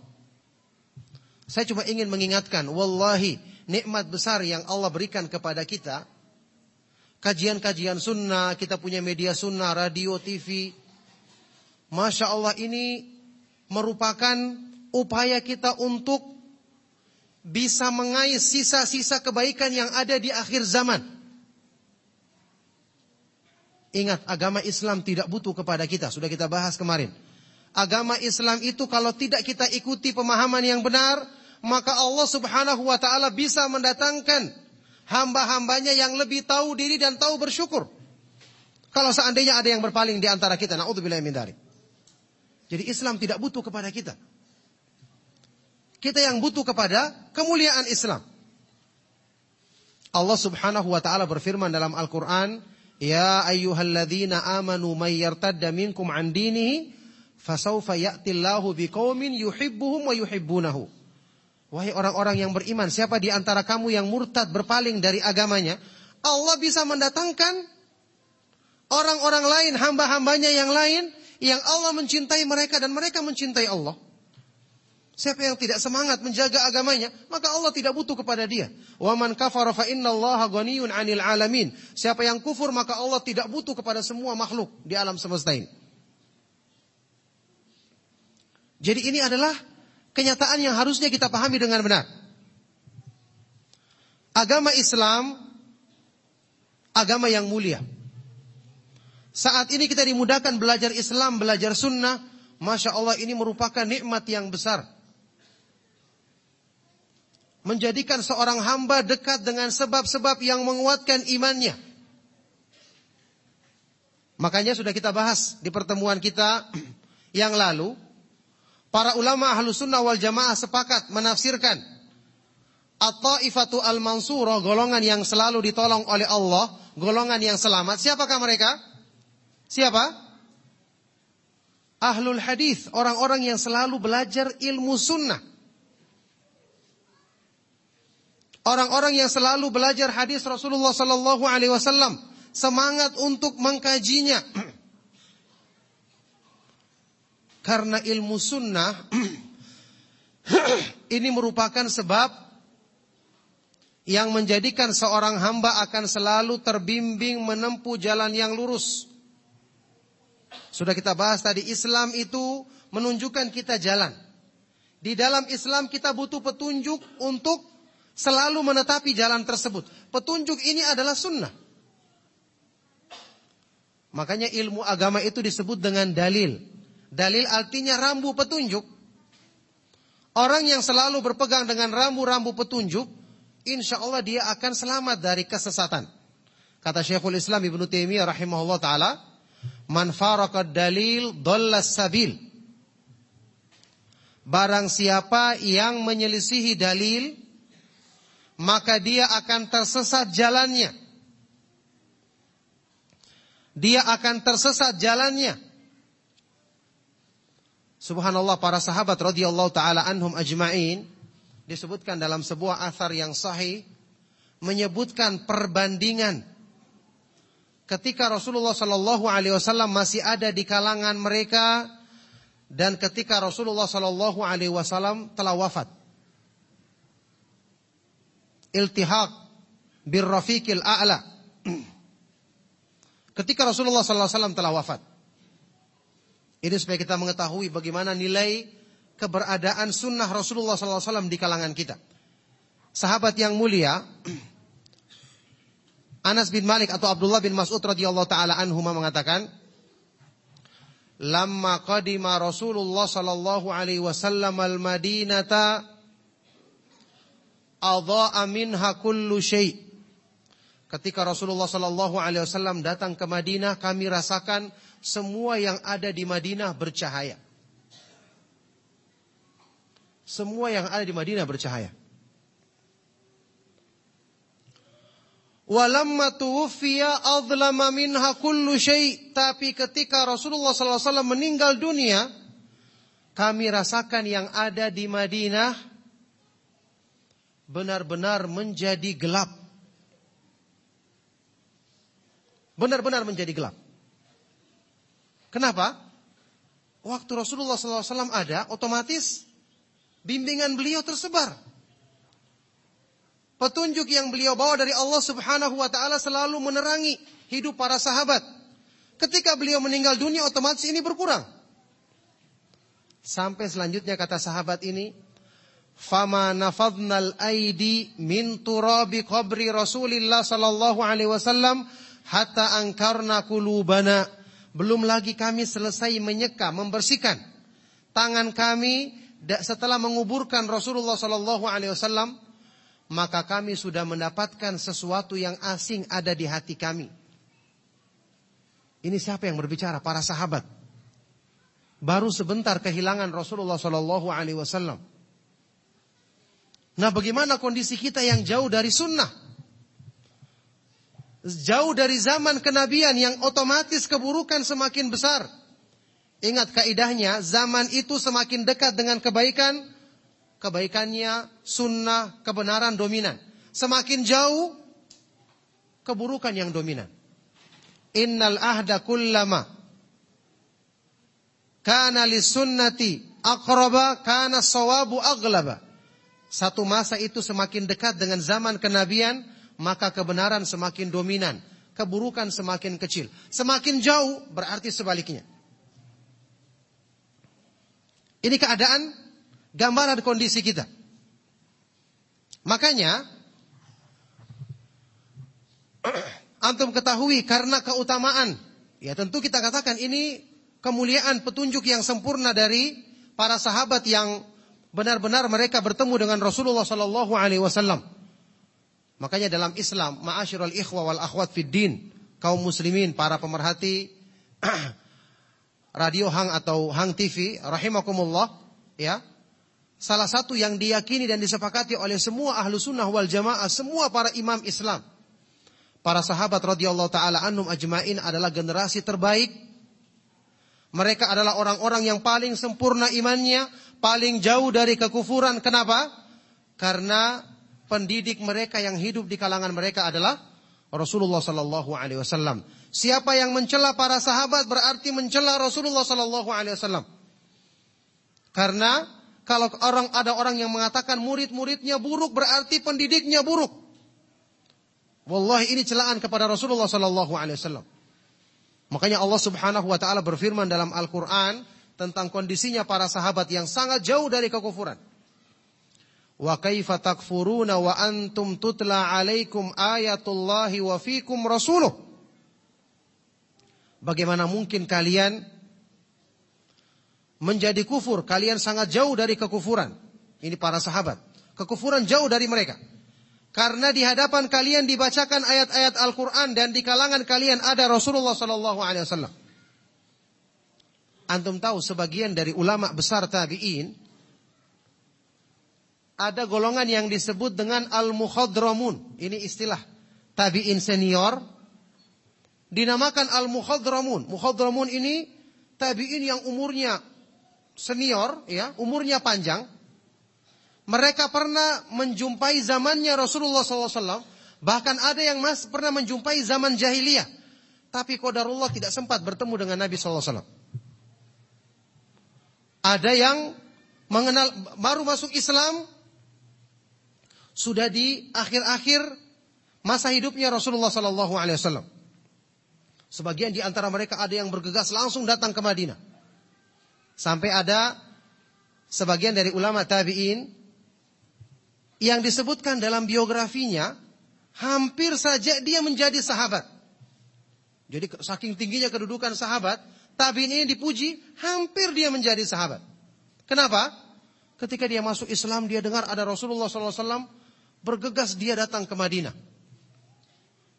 Saya cuma ingin mengingatkan, wallahi nikmat besar yang Allah berikan kepada kita. Kajian-kajian sunnah, kita punya media sunnah, radio, TV. Masya Allah ini merupakan upaya kita untuk bisa mengais sisa-sisa kebaikan yang ada di akhir zaman. Ingat, agama Islam tidak butuh kepada kita. Sudah kita bahas kemarin. Agama Islam itu kalau tidak kita ikuti pemahaman yang benar, maka Allah Subhanahu wa taala bisa mendatangkan hamba-hambanya yang lebih tahu diri dan tahu bersyukur. Kalau seandainya ada yang berpaling di antara kita, naudzubillah min. Jadi Islam tidak butuh kepada kita. Kita yang butuh kepada kemuliaan Islam. Allah Subhanahu wa taala berfirman dalam Al-Qur'an, "Ya ayyuhalladzina amanu may yartadda minkum an dinihi fasawfa ya'tillahu biqaumin yuhibbuhum wa yuhibbunahu." Wahai orang-orang yang beriman, siapa di antara kamu yang murtad berpaling dari agamanya, Allah bisa mendatangkan orang-orang lain, hamba-hambanya yang lain, yang Allah mencintai mereka dan mereka mencintai Allah. Siapa yang tidak semangat menjaga agamanya, maka Allah tidak butuh kepada dia. Wa man kafara fa innallaha ghaniyun 'anil alamin. Siapa yang kufur maka Allah tidak butuh kepada semua makhluk di alam semesta ini. Jadi ini adalah kenyataan yang harusnya kita pahami dengan benar. Agama Islam agama yang mulia. Saat ini kita dimudahkan belajar Islam, belajar sunnah. Masya Allah ini merupakan nikmat yang besar. Menjadikan seorang hamba dekat dengan sebab-sebab yang menguatkan imannya. Makanya sudah kita bahas di pertemuan kita yang lalu. Para ulama ahlu sunnah wal jamaah sepakat menafsirkan At-Ta'ifatu al-Mansura, golongan yang selalu ditolong oleh Allah, golongan yang selamat. Siapakah mereka? Siapa? Ahlul hadis, orang-orang yang selalu belajar ilmu sunnah. Orang-orang yang selalu belajar hadis Rasulullah sallallahu alaihi wasallam, semangat untuk mengkajinya. Karena ilmu sunnah ini merupakan sebab yang menjadikan seorang hamba akan selalu terbimbing menempuh jalan yang lurus. Sudah kita bahas tadi Islam itu menunjukkan kita jalan. Di dalam Islam kita butuh petunjuk untuk selalu menetapi jalan tersebut. Petunjuk ini adalah sunnah. Makanya ilmu agama itu disebut dengan dalil. Dalil artinya rambu petunjuk. Orang yang selalu berpegang dengan rambu-rambu petunjuk, insya Allah dia akan selamat dari kesesatan. Kata Syekhul Islam Ibn Taimiyah rahimahullah taala, "Man dalil dhallas sabil." Barang siapa yang menyelisihi dalil, maka dia akan tersesat jalannya. Dia akan tersesat jalannya. Subhanallah para sahabat radhiyallahu taala anhum ajmain disebutkan dalam sebuah athar yang sahih menyebutkan perbandingan ketika Rasulullah sallallahu alaihi wasallam masih ada di kalangan mereka dan ketika Rasulullah sallallahu alaihi wasallam telah wafat. Iltihaq birrafiqil a'la. Ketika Rasulullah wasallam telah wafat. Ini supaya kita mengetahui bagaimana nilai keberadaan sunnah Rasulullah SAW di kalangan kita. Sahabat yang mulia, Anas bin Malik atau Abdullah bin Mas'ud radhiyallahu taala anhu mengatakan, "Lamma qadima Rasulullah sallallahu alaihi wasallam al-Madinata adha'a minha kullu syai'." Ketika Rasulullah sallallahu alaihi wasallam datang ke Madinah, kami rasakan semua yang ada di Madinah bercahaya. Semua yang ada di Madinah bercahaya. Walamma tuwfiya adlama minha kullu syai. Tapi ketika Rasulullah SAW meninggal dunia, kami rasakan yang ada di Madinah benar-benar menjadi gelap. Benar-benar menjadi gelap. Kenapa? Waktu Rasulullah SAW ada, otomatis bimbingan beliau tersebar. Petunjuk yang beliau bawa dari Allah Subhanahu wa taala selalu menerangi hidup para sahabat. Ketika beliau meninggal dunia otomatis ini berkurang. Sampai selanjutnya kata sahabat ini, "Fama nafadnal aidi min turabi qabri Rasulillah sallallahu alaihi wasallam hatta angkarna kulubana." Belum lagi kami selesai menyeka, membersihkan tangan kami setelah menguburkan Rasulullah sallallahu alaihi wasallam maka kami sudah mendapatkan sesuatu yang asing ada di hati kami. Ini siapa yang berbicara? Para sahabat. Baru sebentar kehilangan Rasulullah Shallallahu Alaihi Wasallam. Nah, bagaimana kondisi kita yang jauh dari sunnah? Jauh dari zaman kenabian yang otomatis keburukan semakin besar. Ingat kaidahnya, zaman itu semakin dekat dengan kebaikan, kebaikannya, sunnah, kebenaran dominan. Semakin jauh, keburukan yang dominan. Innal ahda kullama kana sunnati aqraba kana sawabu aglaba. Satu masa itu semakin dekat dengan zaman kenabian, maka kebenaran semakin dominan, keburukan semakin kecil. Semakin jauh berarti sebaliknya. Ini keadaan gambaran kondisi kita. Makanya antum ketahui karena keutamaan, ya tentu kita katakan ini kemuliaan petunjuk yang sempurna dari para sahabat yang benar-benar mereka bertemu dengan Rasulullah sallallahu alaihi wasallam. Makanya dalam Islam, ma'asyiral ikhwa wal akhwat fid din, kaum muslimin, para pemerhati radio Hang atau Hang TV rahimakumullah, ya. Salah satu yang diyakini dan disepakati oleh semua ahlu sunnah wal jamaah, semua para imam Islam. Para sahabat radhiyallahu taala anhum ajmain adalah generasi terbaik. Mereka adalah orang-orang yang paling sempurna imannya, paling jauh dari kekufuran. Kenapa? Karena pendidik mereka yang hidup di kalangan mereka adalah Rasulullah sallallahu alaihi wasallam. Siapa yang mencela para sahabat berarti mencela Rasulullah sallallahu alaihi wasallam. Karena kalau orang ada orang yang mengatakan murid-muridnya buruk berarti pendidiknya buruk. Wallahi ini celaan kepada Rasulullah sallallahu alaihi wasallam. Makanya Allah Subhanahu wa taala berfirman dalam Al-Qur'an tentang kondisinya para sahabat yang sangat jauh dari kekufuran. Wa kaifa takfuruna wa antum tutla alaikum ayatullahi wa fikum rasuluh. Bagaimana mungkin kalian menjadi kufur, kalian sangat jauh dari kekufuran. Ini para sahabat. Kekufuran jauh dari mereka. Karena di hadapan kalian dibacakan ayat-ayat Al-Quran dan di kalangan kalian ada Rasulullah Sallallahu Alaihi Wasallam. Antum tahu sebagian dari ulama besar tabiin ada golongan yang disebut dengan al-mukhadramun. Ini istilah tabiin senior dinamakan al-mukhadramun. Mukhadramun ini tabiin yang umurnya senior, ya, umurnya panjang, mereka pernah menjumpai zamannya Rasulullah SAW, bahkan ada yang mas pernah menjumpai zaman jahiliyah, tapi kodarullah tidak sempat bertemu dengan Nabi SAW. Ada yang mengenal baru masuk Islam, sudah di akhir-akhir masa hidupnya Rasulullah SAW. Sebagian di antara mereka ada yang bergegas langsung datang ke Madinah. Sampai ada sebagian dari ulama tabi'in yang disebutkan dalam biografinya hampir saja dia menjadi sahabat. Jadi saking tingginya kedudukan sahabat, tabi'in ini dipuji, hampir dia menjadi sahabat. Kenapa? Ketika dia masuk Islam, dia dengar ada Rasulullah SAW, bergegas dia datang ke Madinah.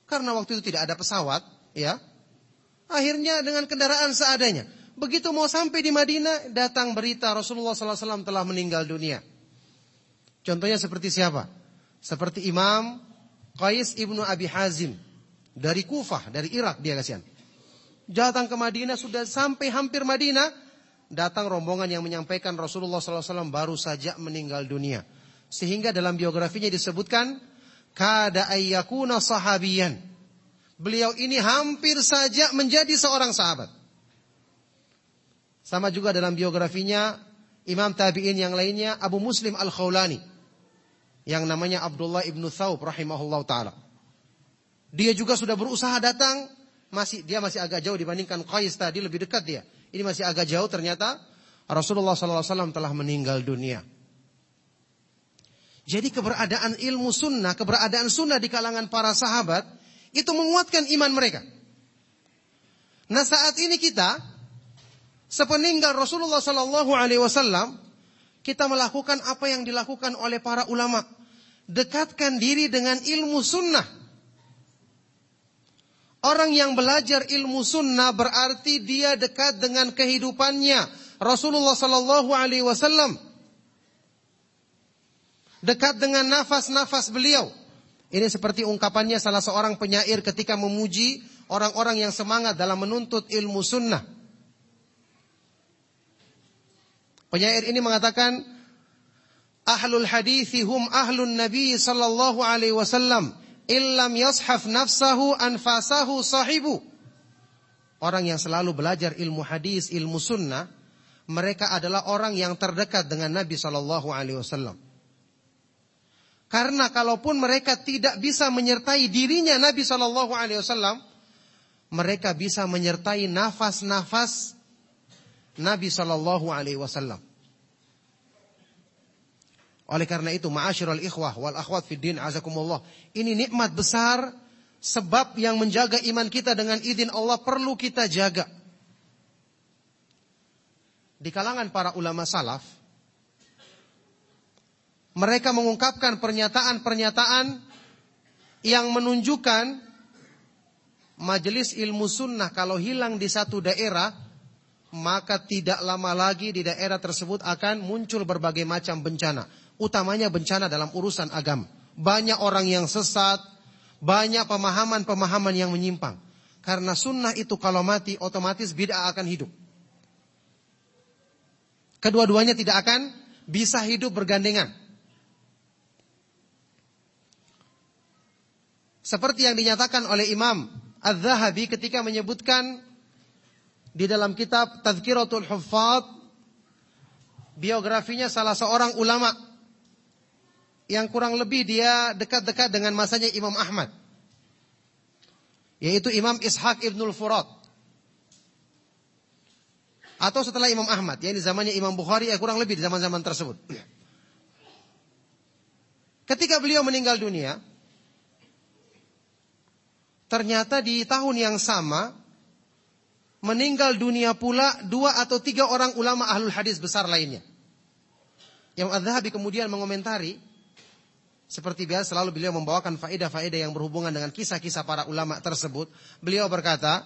Karena waktu itu tidak ada pesawat, ya. Akhirnya dengan kendaraan seadanya. Begitu mau sampai di Madinah, datang berita Rasulullah SAW telah meninggal dunia. Contohnya seperti siapa? Seperti Imam Qais ibnu Abi Hazim dari Kufah, dari Irak dia kasihan. Datang ke Madinah sudah sampai hampir Madinah, datang rombongan yang menyampaikan Rasulullah SAW baru saja meninggal dunia. Sehingga dalam biografinya disebutkan kada ayyakuna sahabiyan. Beliau ini hampir saja menjadi seorang sahabat. Sama juga dalam biografinya Imam Tabi'in yang lainnya Abu Muslim Al-Khawlani. yang namanya Abdullah ibnu Thawb rahimahullah taala. Dia juga sudah berusaha datang, masih dia masih agak jauh dibandingkan Qais tadi lebih dekat dia. Ini masih agak jauh ternyata Rasulullah SAW telah meninggal dunia. Jadi keberadaan ilmu sunnah, keberadaan sunnah di kalangan para sahabat itu menguatkan iman mereka. Nah saat ini kita sepeninggal Rasulullah Sallallahu Alaihi Wasallam kita melakukan apa yang dilakukan oleh para ulama, dekatkan diri dengan ilmu sunnah. Orang yang belajar ilmu sunnah berarti dia dekat dengan kehidupannya Rasulullah Sallallahu Alaihi Wasallam dekat dengan nafas-nafas beliau. Ini seperti ungkapannya salah seorang penyair ketika memuji orang-orang yang semangat dalam menuntut ilmu sunnah. Penyair ini mengatakan, Ahlul hadithi hum ahlun nabi sallallahu alaihi wasallam. Illam yashaf nafsahu anfasahu sahibu. Orang yang selalu belajar ilmu hadis, ilmu sunnah, mereka adalah orang yang terdekat dengan Nabi sallallahu alaihi wasallam. Karena kalaupun mereka tidak bisa menyertai dirinya Nabi Shallallahu Alaihi Wasallam, mereka bisa menyertai nafas-nafas Nabi Shallallahu Alaihi Wasallam. Oleh karena itu, ma'asyiral ikhwah wal akhwat fid din azakumullah. Ini nikmat besar sebab yang menjaga iman kita dengan izin Allah perlu kita jaga. Di kalangan para ulama salaf, mereka mengungkapkan pernyataan-pernyataan yang menunjukkan majelis ilmu sunnah kalau hilang di satu daerah, maka tidak lama lagi di daerah tersebut akan muncul berbagai macam bencana. Utamanya bencana dalam urusan agama. Banyak orang yang sesat, banyak pemahaman-pemahaman yang menyimpang. Karena sunnah itu kalau mati otomatis bid'ah akan hidup. Kedua-duanya tidak akan bisa hidup bergandengan. Seperti yang dinyatakan oleh Imam Az-Zahabi ketika menyebutkan di dalam kitab Tazkiratul Huffaz biografinya salah seorang ulama yang kurang lebih dia dekat-dekat dengan masanya Imam Ahmad. Yaitu Imam Ishaq Ibnul Furat. Atau setelah Imam Ahmad di zamannya Imam Bukhari ya kurang lebih di zaman-zaman tersebut. Ketika beliau meninggal dunia ternyata di tahun yang sama meninggal dunia pula dua atau tiga orang ulama ahlul hadis besar lainnya. Yang Az-Zahabi kemudian mengomentari seperti biasa selalu beliau membawakan faedah-faedah yang berhubungan dengan kisah-kisah para ulama tersebut. Beliau berkata,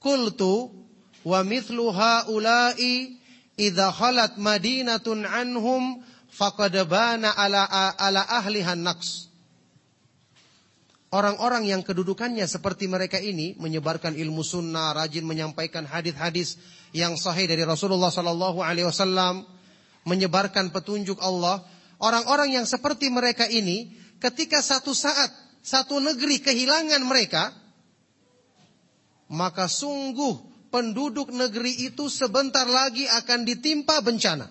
"Qultu wa mithlu haula'i idza khalat madinatun anhum faqad ala ala ahlihan naqs." Orang-orang yang kedudukannya seperti mereka ini menyebarkan ilmu sunnah, rajin menyampaikan hadis-hadis yang sahih dari Rasulullah Sallallahu Alaihi Wasallam, menyebarkan petunjuk Allah. Orang-orang yang seperti mereka ini, ketika satu saat satu negeri kehilangan mereka, maka sungguh penduduk negeri itu sebentar lagi akan ditimpa bencana,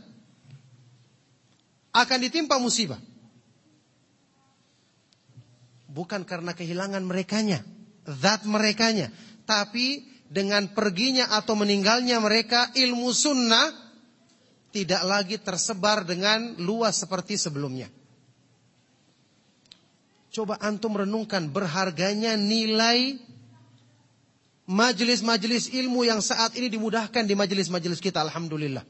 akan ditimpa musibah. Bukan karena kehilangan merekanya, zat merekanya, tapi dengan perginya atau meninggalnya mereka ilmu sunnah tidak lagi tersebar dengan luas seperti sebelumnya. Coba antum renungkan berharganya nilai majelis-majelis ilmu yang saat ini dimudahkan di majelis-majelis kita alhamdulillah.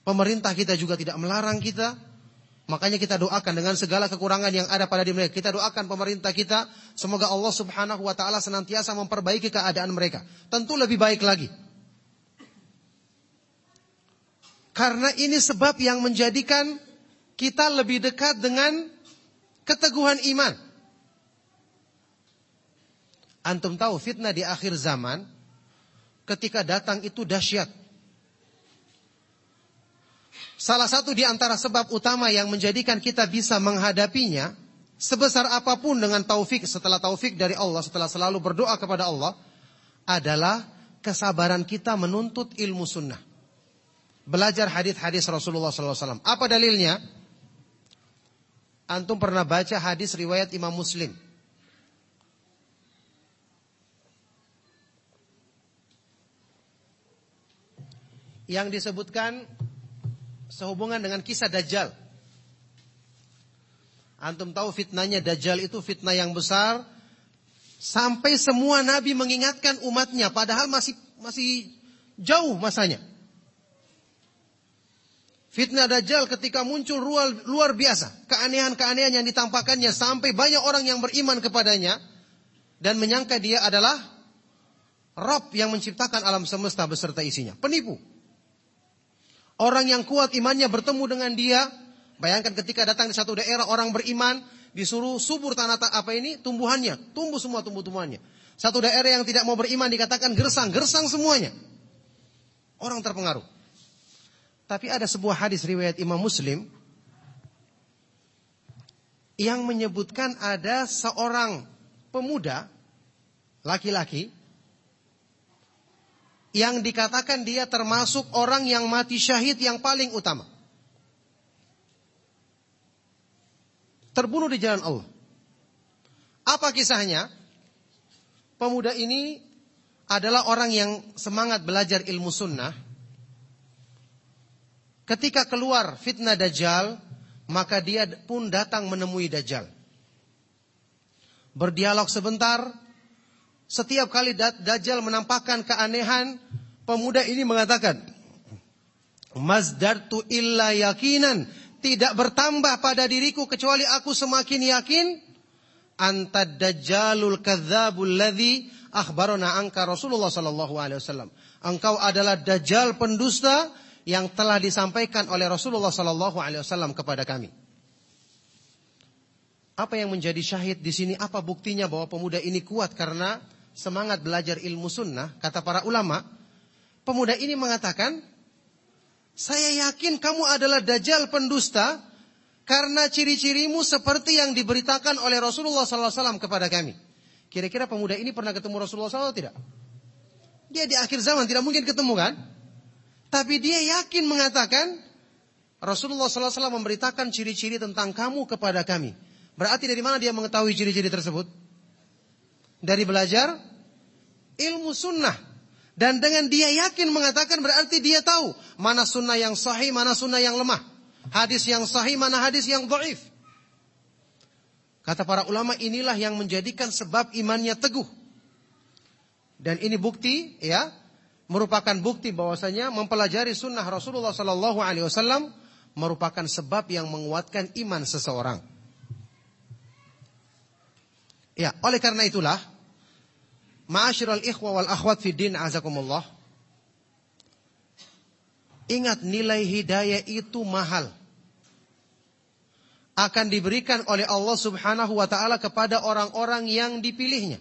Pemerintah kita juga tidak melarang kita Makanya kita doakan dengan segala kekurangan yang ada pada diri mereka. Kita doakan pemerintah kita, semoga Allah Subhanahu wa taala senantiasa memperbaiki keadaan mereka. Tentu lebih baik lagi. Karena ini sebab yang menjadikan kita lebih dekat dengan keteguhan iman. Antum tahu fitnah di akhir zaman ketika datang itu dahsyat. Salah satu di antara sebab utama yang menjadikan kita bisa menghadapinya sebesar apa pun dengan taufik setelah taufik dari Allah setelah selalu berdoa kepada Allah adalah kesabaran kita menuntut ilmu sunnah. Belajar hadis-hadis Rasulullah SAW. Apa dalilnya? antum pernah baca hadis riwayat Imam Muslim. Yang disebutkan sehubungan dengan kisah Dajjal. Antum tahu fitnahnya Dajjal itu fitnah yang besar sampai semua nabi mengingatkan umatnya padahal masih masih jauh masanya. Fitnah Dajjal ketika muncul luar, luar biasa. Keanehan-keanehan yang ditampakkannya sampai banyak orang yang beriman kepadanya. Dan menyangka dia adalah Rob yang menciptakan alam semesta beserta isinya. Penipu. Orang yang kuat imannya bertemu dengan dia. Bayangkan ketika datang di satu daerah orang beriman. Disuruh subur tanah apa ini tumbuhannya. Tumbuh semua tumbuh-tumbuhannya. Satu daerah yang tidak mau beriman dikatakan gersang. Gersang semuanya. Orang terpengaruh. Tapi ada sebuah hadis riwayat Imam Muslim yang menyebutkan ada seorang pemuda laki-laki yang dikatakan dia termasuk orang yang mati syahid yang paling utama. Terbunuh di jalan Allah. Apa kisahnya? Pemuda ini adalah orang yang semangat belajar ilmu sunnah Ketika keluar fitnah Dajjal, maka dia pun datang menemui Dajjal. Berdialog sebentar, setiap kali Dajjal menampakkan keanehan, pemuda ini mengatakan, Mazdartu illa yakinan, tidak bertambah pada diriku kecuali aku semakin yakin, antad dajjalul kadzabul ladzi akhbarana angka Rasulullah sallallahu alaihi wasallam. Engkau adalah dajjal pendusta yang telah disampaikan oleh Rasulullah sallallahu alaihi wasallam kepada kami. Apa yang menjadi syahid di sini? Apa buktinya bahwa pemuda ini kuat karena semangat belajar ilmu sunnah? Kata para ulama, pemuda ini mengatakan, saya yakin kamu adalah dajjal pendusta karena ciri-cirimu seperti yang diberitakan oleh Rasulullah sallallahu alaihi wasallam kepada kami. Kira-kira pemuda ini pernah ketemu Rasulullah SAW tidak? Dia di akhir zaman tidak mungkin ketemu kan? Tapi dia yakin mengatakan Rasulullah SAW memberitakan ciri-ciri tentang kamu kepada kami. Berarti dari mana dia mengetahui ciri-ciri tersebut? Dari belajar ilmu sunnah. Dan dengan dia yakin mengatakan berarti dia tahu mana sunnah yang sahih, mana sunnah yang lemah. Hadis yang sahih, mana hadis yang dhaif. Kata para ulama inilah yang menjadikan sebab imannya teguh. Dan ini bukti ya merupakan bukti bahwasanya mempelajari sunnah Rasulullah Sallallahu Alaihi Wasallam merupakan sebab yang menguatkan iman seseorang. Ya, oleh karena itulah, ma'asyiral ikhwa wal akhwat fi din azakumullah. Ingat nilai hidayah itu mahal. Akan diberikan oleh Allah Subhanahu wa taala kepada orang-orang yang dipilihnya.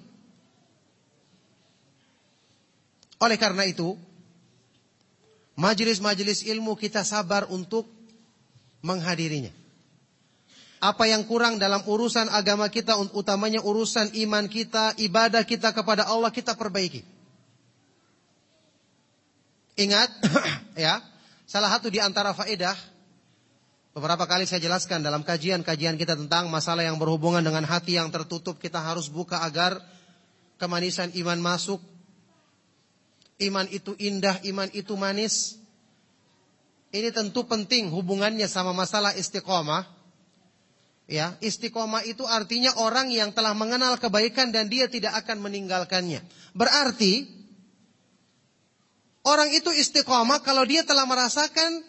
Oleh karena itu, majelis-majelis ilmu kita sabar untuk menghadirinya. Apa yang kurang dalam urusan agama kita, utamanya urusan iman kita, ibadah kita kepada Allah, kita perbaiki. Ingat, ya, salah satu di antara faedah, beberapa kali saya jelaskan dalam kajian-kajian kita tentang masalah yang berhubungan dengan hati yang tertutup, kita harus buka agar kemanisan iman masuk, Iman itu indah, iman itu manis. Ini tentu penting hubungannya sama masalah istiqomah. Ya, istiqomah itu artinya orang yang telah mengenal kebaikan dan dia tidak akan meninggalkannya. Berarti orang itu istiqomah kalau dia telah merasakan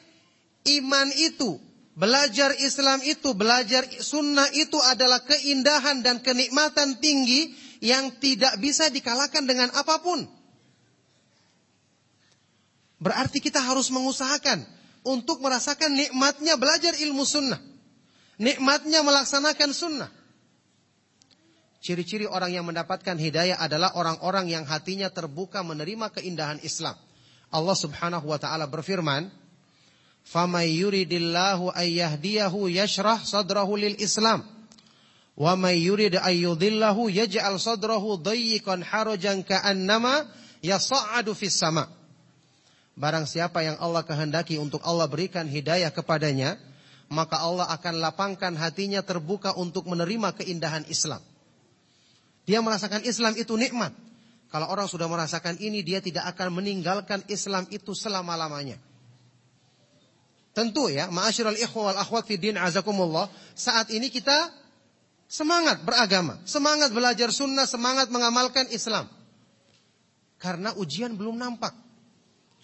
iman itu, belajar Islam itu, belajar sunnah itu adalah keindahan dan kenikmatan tinggi yang tidak bisa dikalahkan dengan apa pun. Berarti kita harus mengusahakan untuk merasakan nikmatnya belajar ilmu sunnah. Nikmatnya melaksanakan sunnah. Ciri-ciri orang yang mendapatkan hidayah adalah orang-orang yang hatinya terbuka menerima keindahan Islam. Allah Subhanahu wa taala berfirman, "Famay yuridillahu ayyahdiyahu yashrah sadrahu lil Islam, wa may yurid ayyudhillahu yaj'al sadrahu dayyiqan harajan ka'annama yas'adu fis sama'." Barang siapa yang Allah kehendaki untuk Allah berikan hidayah kepadanya, maka Allah akan lapangkan hatinya terbuka untuk menerima keindahan Islam. Dia merasakan Islam itu nikmat. Kalau orang sudah merasakan ini, dia tidak akan meninggalkan Islam itu selama-lamanya. Tentu ya, ma'asyiral ikhwa wal akhwat fi din azakumullah, saat ini kita semangat beragama, semangat belajar sunnah, semangat mengamalkan Islam. Karena ujian belum nampak.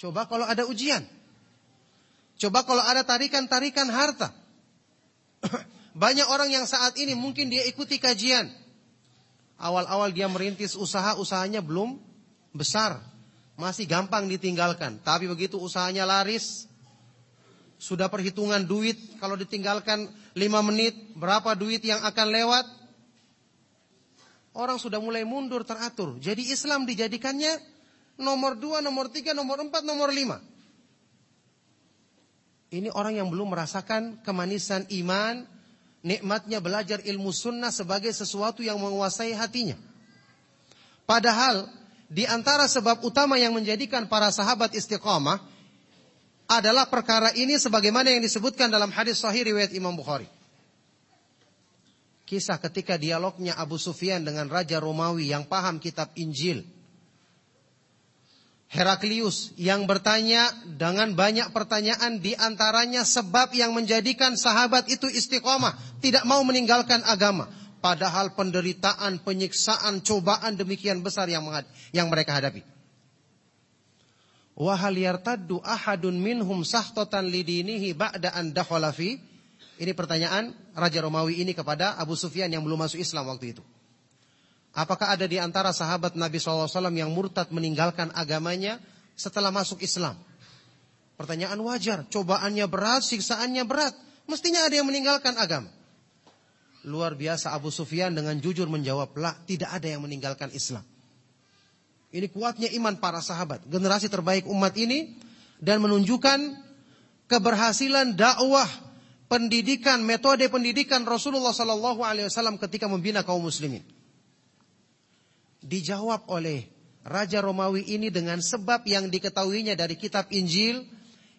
Coba kalau ada ujian. Coba kalau ada tarikan-tarikan harta. Banyak orang yang saat ini mungkin dia ikuti kajian. Awal-awal dia merintis usaha, usahanya belum besar. Masih gampang ditinggalkan. Tapi begitu usahanya laris, sudah perhitungan duit, kalau ditinggalkan 5 menit, berapa duit yang akan lewat? Orang sudah mulai mundur teratur. Jadi Islam dijadikannya nomor 2, nomor 3, nomor 4, nomor 5. Ini orang yang belum merasakan kemanisan iman, nikmatnya belajar ilmu sunnah sebagai sesuatu yang menguasai hatinya. Padahal di antara sebab utama yang menjadikan para sahabat istiqamah adalah perkara ini sebagaimana yang disebutkan dalam hadis sahih riwayat Imam Bukhari. Kisah ketika dialognya Abu Sufyan dengan Raja Romawi yang paham kitab Injil Heraklius yang bertanya dengan banyak pertanyaan di antaranya sebab yang menjadikan sahabat itu istiqomah, tidak mau meninggalkan agama. Padahal penderitaan, penyiksaan, cobaan demikian besar yang yang mereka hadapi. Wahal yartaddu ahadun minhum sahtotan lidinihi ba'da an? Ini pertanyaan Raja Romawi ini kepada Abu Sufyan yang belum masuk Islam waktu itu. Apakah ada di antara sahabat Nabi SAW yang murtad meninggalkan agamanya setelah masuk Islam? Pertanyaan wajar, cobaannya berat, siksaannya berat. Mestinya ada yang meninggalkan agama. Luar biasa Abu Sufyan dengan jujur menjawab, lah tidak ada yang meninggalkan Islam. Ini kuatnya iman para sahabat, generasi terbaik umat ini dan menunjukkan keberhasilan dakwah pendidikan, metode pendidikan Rasulullah Wasallam ketika membina kaum muslimin dijawab oleh Raja Romawi ini dengan sebab yang diketahuinya dari kitab Injil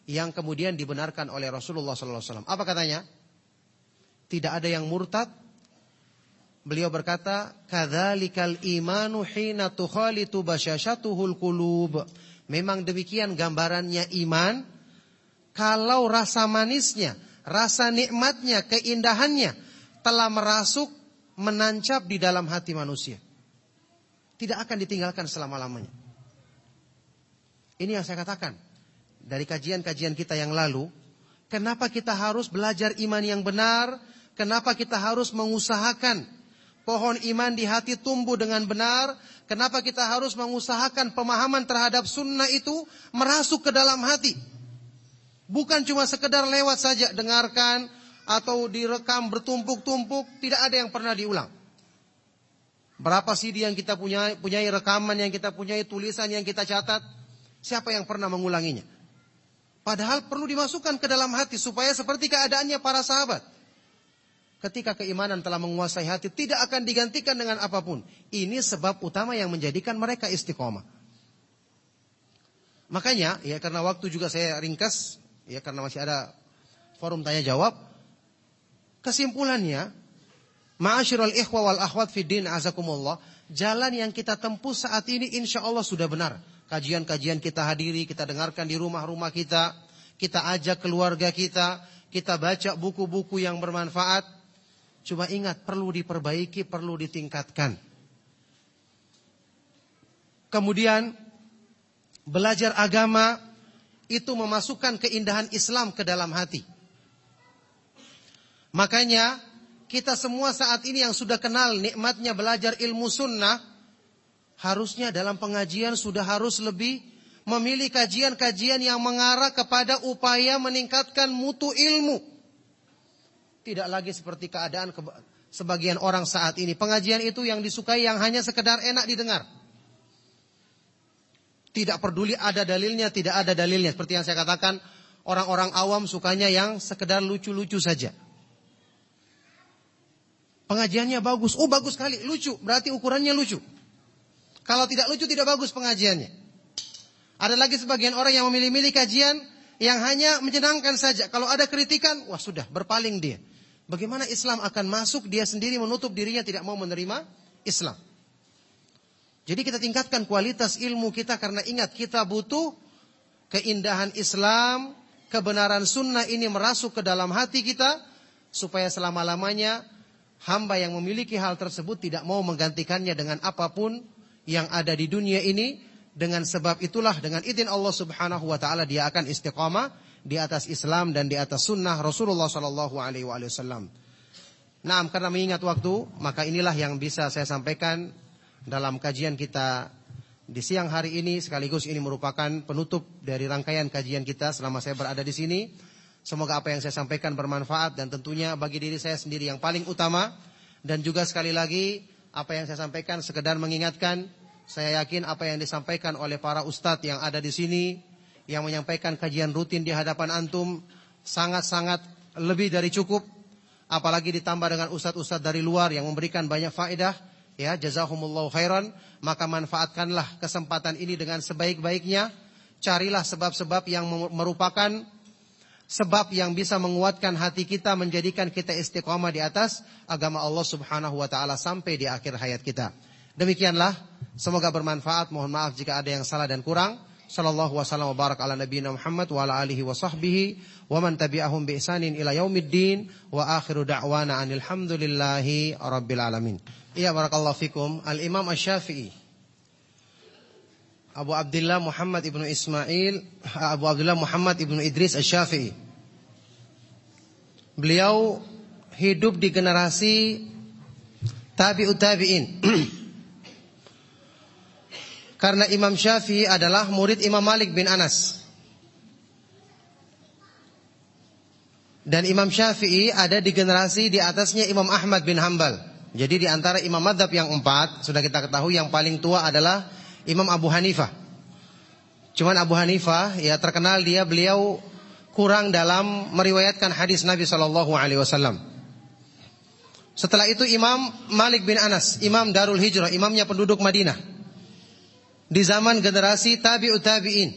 yang kemudian dibenarkan oleh Rasulullah SAW. Apa katanya? Tidak ada yang murtad. Beliau berkata, "Kadzalikal imanu hina tukhalitu basyashatuhul qulub." Memang demikian gambarannya iman kalau rasa manisnya, rasa nikmatnya, keindahannya telah merasuk menancap di dalam hati manusia tidak akan ditinggalkan selama-lamanya. Ini yang saya katakan. Dari kajian-kajian kita yang lalu, kenapa kita harus belajar iman yang benar? Kenapa kita harus mengusahakan pohon iman di hati tumbuh dengan benar? Kenapa kita harus mengusahakan pemahaman terhadap sunnah itu merasuk ke dalam hati? Bukan cuma sekedar lewat saja dengarkan atau direkam bertumpuk-tumpuk, tidak ada yang pernah diulang. Berapa CD yang kita punya, punyai rekaman yang kita punyai, tulisan yang kita catat. Siapa yang pernah mengulanginya? Padahal perlu dimasukkan ke dalam hati supaya seperti keadaannya para sahabat. Ketika keimanan telah menguasai hati tidak akan digantikan dengan apa pun. Ini sebab utama yang menjadikan mereka istiqomah. Makanya ya karena waktu juga saya ringkas ya karena masih ada forum tanya jawab. Kesimpulannya Ma'asyiral ikhwa wal akhwat fi din azakumullah, jalan yang kita tempuh saat ini insya Allah sudah benar. Kajian-kajian kita hadiri, kita dengarkan di rumah-rumah kita, kita ajak keluarga kita, kita baca buku-buku yang bermanfaat. Cuma ingat perlu diperbaiki, perlu ditingkatkan. Kemudian belajar agama itu memasukkan keindahan Islam ke dalam hati. Makanya kita semua saat ini yang sudah kenal nikmatnya belajar ilmu sunnah, harusnya dalam pengajian sudah harus lebih memilih kajian-kajian yang mengarah kepada upaya meningkatkan mutu ilmu. Tidak lagi seperti keadaan ke sebagian orang saat ini. Pengajian itu yang disukai yang hanya sekedar enak didengar. Tidak peduli ada dalilnya, tidak ada dalilnya. Seperti yang saya katakan, orang-orang awam sukanya yang sekedar lucu-lucu saja. Pengajiannya bagus. Oh bagus sekali, lucu. Berarti ukurannya lucu. Kalau tidak lucu tidak bagus pengajiannya. Ada lagi sebagian orang yang memilih-milih kajian yang hanya menyenangkan saja. Kalau ada kritikan, wah sudah berpaling dia. Bagaimana Islam akan masuk dia sendiri menutup dirinya tidak mau menerima Islam. Jadi kita tingkatkan kualitas ilmu kita karena ingat kita butuh keindahan Islam, kebenaran sunnah ini merasuk ke dalam hati kita supaya selama-lamanya hamba yang memiliki hal tersebut tidak mau menggantikannya dengan apa pun yang ada di dunia ini dengan sebab itulah dengan izin Allah Subhanahu wa taala dia akan istiqamah di atas Islam dan di atas sunnah Rasulullah sallallahu alaihi wasallam. Nah, karena mengingat waktu, maka inilah yang bisa saya sampaikan dalam kajian kita di siang hari ini sekaligus ini merupakan penutup dari rangkaian kajian kita selama saya berada di sini. Semoga apa yang saya sampaikan bermanfaat dan tentunya bagi diri saya sendiri yang paling utama dan juga sekali lagi apa yang saya sampaikan sekedar mengingatkan saya yakin apa yang disampaikan oleh para ustadz yang ada di sini, yang menyampaikan kajian rutin di hadapan antum, sangat-sangat lebih dari cukup. Apalagi ditambah dengan ustadz-ustadz dari luar yang memberikan banyak faedah, ya jazakumullahu khairan, maka manfaatkanlah kesempatan ini dengan sebaik-baiknya. Carilah sebab-sebab yang merupakan sebab yang bisa menguatkan hati kita menjadikan kita istiqomah di atas agama Allah Subhanahu wa taala sampai di akhir hayat kita. Demikianlah semoga bermanfaat. Mohon maaf jika ada yang salah dan kurang. Sallallahu wasallam wa barak ala nabiyina Muhammad wa ala alihi wa sahbihi wa man tabi'ahum bi ihsanin ila yaumiddin wa akhiru da'wana anil hamdulillahi rabbil alamin. Iya barakallahu fikum. Al-Imam Asy-Syafi'i Abu Abdullah Muhammad ibnu Ismail Abu Abdullah Muhammad ibnu Idris Asy-Syafi'i Beliau hidup di generasi tabi'ut tabi'in Karena Imam Syafi'i adalah murid Imam Malik bin Anas. Dan Imam Syafi'i ada di generasi di atasnya Imam Ahmad bin Hambal. Jadi di antara imam madhab yang empat, sudah kita ketahui yang paling tua adalah Imam Abu Hanifah. Cuman Abu Hanifah ya terkenal dia beliau kurang dalam meriwayatkan hadis Nabi Shallallahu Alaihi Wasallam. Setelah itu Imam Malik bin Anas, Imam Darul Hijrah, imamnya penduduk Madinah di zaman generasi tabi'ut tabi'in.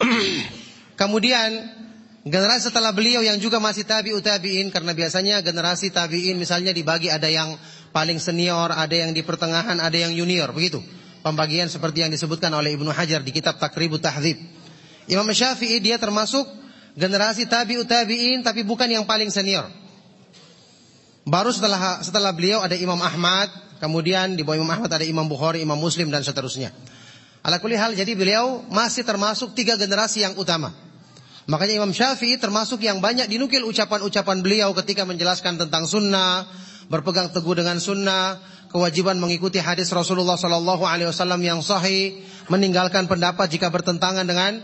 Kemudian generasi setelah beliau yang juga masih tabi'ut tabi'in karena biasanya generasi tabi'in misalnya dibagi ada yang paling senior, ada yang di pertengahan, ada yang junior, begitu. Pembagian seperti yang disebutkan oleh Ibnu Hajar di kitab Takribut Tahdzib. Imam Syafi'i dia termasuk generasi tabi'ut tabi'in tapi bukan yang paling senior. Baru setelah setelah beliau ada Imam Ahmad, Kemudian di bawah Imam Ahmad ada Imam Bukhari, Imam Muslim dan seterusnya. Ala kulli hal jadi beliau masih termasuk tiga generasi yang utama. Makanya Imam Syafi'i termasuk yang banyak dinukil ucapan-ucapan beliau ketika menjelaskan tentang sunnah, berpegang teguh dengan sunnah, kewajiban mengikuti hadis Rasulullah Sallallahu Alaihi Wasallam yang sahih, meninggalkan pendapat jika bertentangan dengan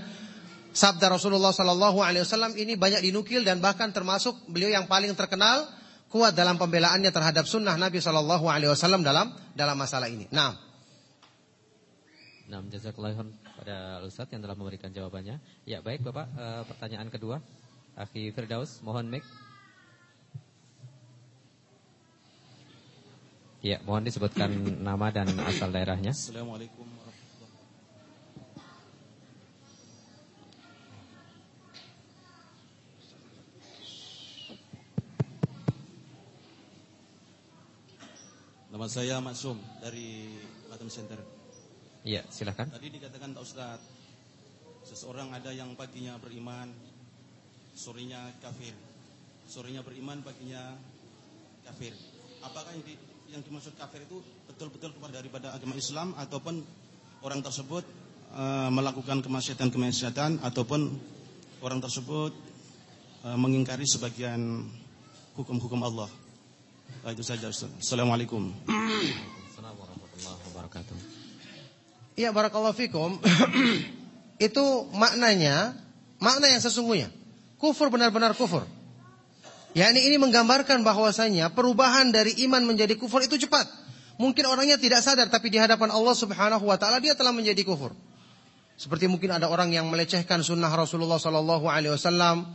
sabda Rasulullah Sallallahu Alaihi Wasallam ini banyak dinukil dan bahkan termasuk beliau yang paling terkenal kuat dalam pembelaannya terhadap sunnah Nabi Shallallahu Alaihi Wasallam dalam dalam masalah ini. Nah, Nah, jazakallahu pada Ustaz yang telah memberikan jawabannya. Ya, baik Bapak, e, pertanyaan kedua. Akhi Firdaus, mohon mic. Ya, mohon disebutkan nama dan asal daerahnya. Assalamualaikum Nama saya Maksum dari Batam Center. Iya, silakan. Tadi dikatakan Pak Ustaz, seseorang ada yang paginya beriman, sorenya kafir. Sorenya beriman, paginya kafir. Apakah yang, di, yang dimaksud kafir itu betul-betul keluar daripada agama Islam ataupun orang tersebut uh, melakukan kemaksiatan-kemaksiatan ataupun orang tersebut uh, mengingkari sebagian hukum-hukum Allah? Nah, itu saja Ustaz. Assalamualaikum. Assalamualaikum warahmatullahi wabarakatuh. Iya barakallahu fikum. itu maknanya makna yang sesungguhnya. Kufur benar-benar kufur. Ya ini, ini menggambarkan bahwasanya perubahan dari iman menjadi kufur itu cepat. Mungkin orangnya tidak sadar tapi di hadapan Allah Subhanahu wa taala dia telah menjadi kufur. Seperti mungkin ada orang yang melecehkan sunnah Rasulullah sallallahu alaihi wasallam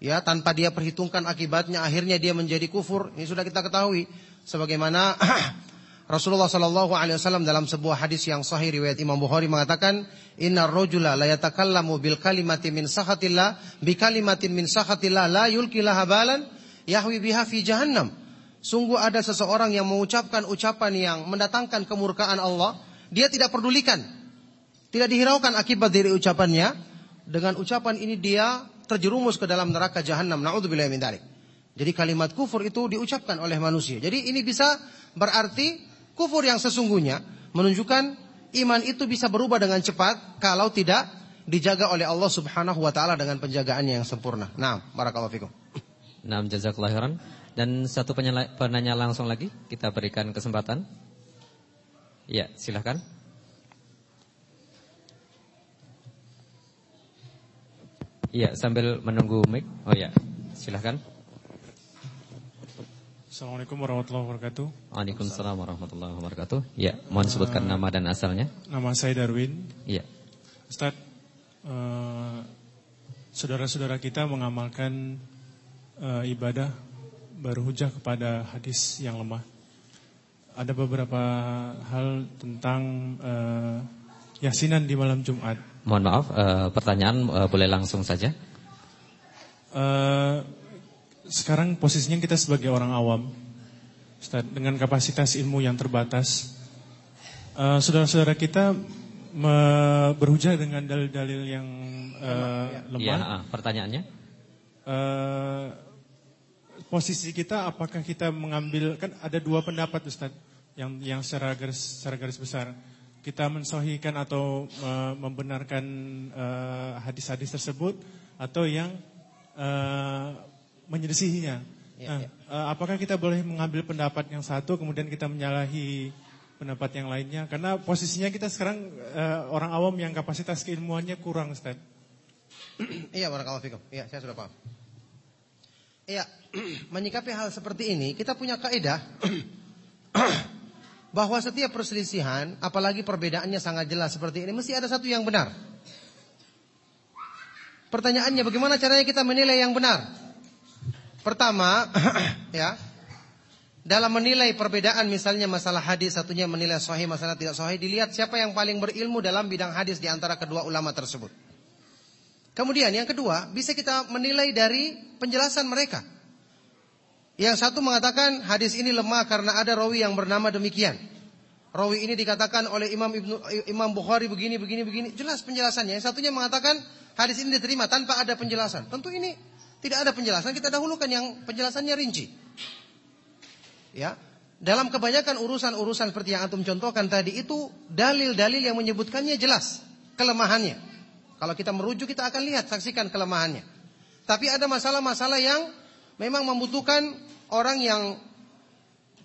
ya tanpa dia perhitungkan akibatnya akhirnya dia menjadi kufur ini sudah kita ketahui sebagaimana Rasulullah Shallallahu Alaihi Wasallam dalam sebuah hadis yang sahih riwayat Imam Bukhari mengatakan, Inna rojula la yatakallamu bil kalimati min sahatillah bi kalimatin min sahatillah la habalan yahwi biha fi jahannam. Sungguh ada seseorang yang mengucapkan ucapan yang mendatangkan kemurkaan Allah, dia tidak pedulikan, tidak dihiraukan akibat dari ucapannya. Dengan ucapan ini dia terjerumus ke dalam neraka jahanam. Naudzubillah min dzalik. Jadi kalimat kufur itu diucapkan oleh manusia. Jadi ini bisa berarti Kufur yang sesungguhnya menunjukkan iman itu bisa berubah dengan cepat kalau tidak dijaga oleh Allah Subhanahu wa taala dengan penjagaannya yang sempurna. Nah, barakallahu fikum. Nah, jazakallahu khairan. Dan satu penanya langsung lagi kita berikan kesempatan. Ya, silahkan. Iya, sambil menunggu mic. Oh ya, silahkan. Assalamualaikum warahmatullahi wabarakatuh. Waalaikumsalam warahmatullahi wabarakatuh. Ya, mohon sebutkan uh, nama dan asalnya. Nama saya Darwin. Iya. Ustaz, uh, saudara-saudara kita mengamalkan uh, ibadah baru hujah kepada hadis yang lemah. Ada beberapa hal tentang uh, yasinan di malam Jumat. Mohon maaf, uh, pertanyaan uh, boleh langsung saja. Uh, sekarang posisinya kita sebagai orang awam, Ustaz, dengan kapasitas ilmu yang terbatas, saudara saudara-saudara kita me berhujah dengan dalil-dalil yang uh, lemah. Ya, uh, pertanyaannya? Uh, posisi kita, apakah kita mengambil kan ada dua pendapat, Ustaz, yang yang secara garis secara garis besar kita mensohikan atau uh, membenarkan hadis-hadis uh, tersebut atau yang uh, menyelisihinya. Ya, nah, ya. Uh, apakah kita boleh mengambil pendapat yang satu kemudian kita menyalahi pendapat yang lainnya? Karena posisinya kita sekarang uh, orang awam yang kapasitas keilmuannya kurang, Ustaz. iya, barakallahu fikum. Iya, saya sudah paham. Iya, menyikapi hal seperti ini kita punya kaidah bahwa setiap perselisihan, apalagi perbedaannya sangat jelas seperti ini, mesti ada satu yang benar. Pertanyaannya bagaimana caranya kita menilai yang benar? Pertama, ya, dalam menilai perbedaan misalnya masalah hadis satunya menilai sahih masalah tidak sahih dilihat siapa yang paling berilmu dalam bidang hadis di antara kedua ulama tersebut. Kemudian yang kedua, bisa kita menilai dari penjelasan mereka. Yang satu mengatakan hadis ini lemah karena ada rawi yang bernama demikian. Rawi ini dikatakan oleh Imam Ibnu Imam Bukhari begini begini begini, jelas penjelasannya. Yang satunya mengatakan hadis ini diterima tanpa ada penjelasan. Tentu ini tidak ada penjelasan, kita dahulukan yang penjelasannya rinci. Ya. Dalam kebanyakan urusan-urusan seperti yang antum contohkan tadi itu dalil-dalil yang menyebutkannya jelas kelemahannya. Kalau kita merujuk kita akan lihat saksikan kelemahannya. Tapi ada masalah-masalah yang memang membutuhkan orang yang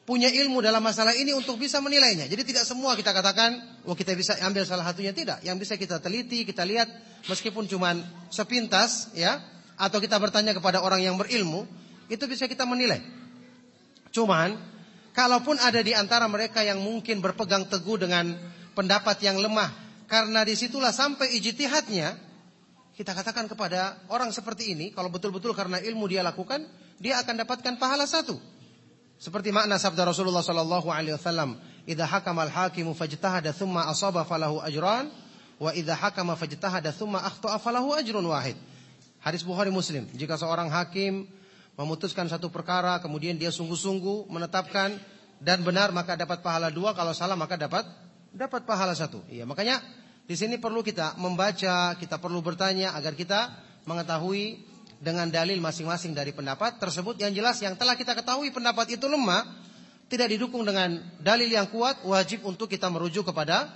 punya ilmu dalam masalah ini untuk bisa menilainya. Jadi tidak semua kita katakan, oh kita bisa ambil salah satunya tidak. Yang bisa kita teliti, kita lihat meskipun cuma sepintas ya, atau kita bertanya kepada orang yang berilmu, itu bisa kita menilai. Cuman, kalaupun ada di antara mereka yang mungkin berpegang teguh dengan pendapat yang lemah, karena di situlah sampai ijtihadnya, kita katakan kepada orang seperti ini, kalau betul-betul karena ilmu dia lakukan, dia akan dapatkan pahala satu. Seperti makna sabda Rasulullah sallallahu alaihi wasallam, "Idza hakama al-hakimu fajtahada thumma asaba falahu ajran, wa idza hakama fajtahada thumma akhta'a falahu ajrun wahid." Hadis Bukhari Muslim. Jika seorang hakim memutuskan satu perkara, kemudian dia sungguh-sungguh menetapkan dan benar maka dapat pahala dua, kalau salah maka dapat dapat pahala satu. Iya, makanya di sini perlu kita membaca, kita perlu bertanya agar kita mengetahui dengan dalil masing-masing dari pendapat tersebut yang jelas yang telah kita ketahui pendapat itu lemah tidak didukung dengan dalil yang kuat wajib untuk kita merujuk kepada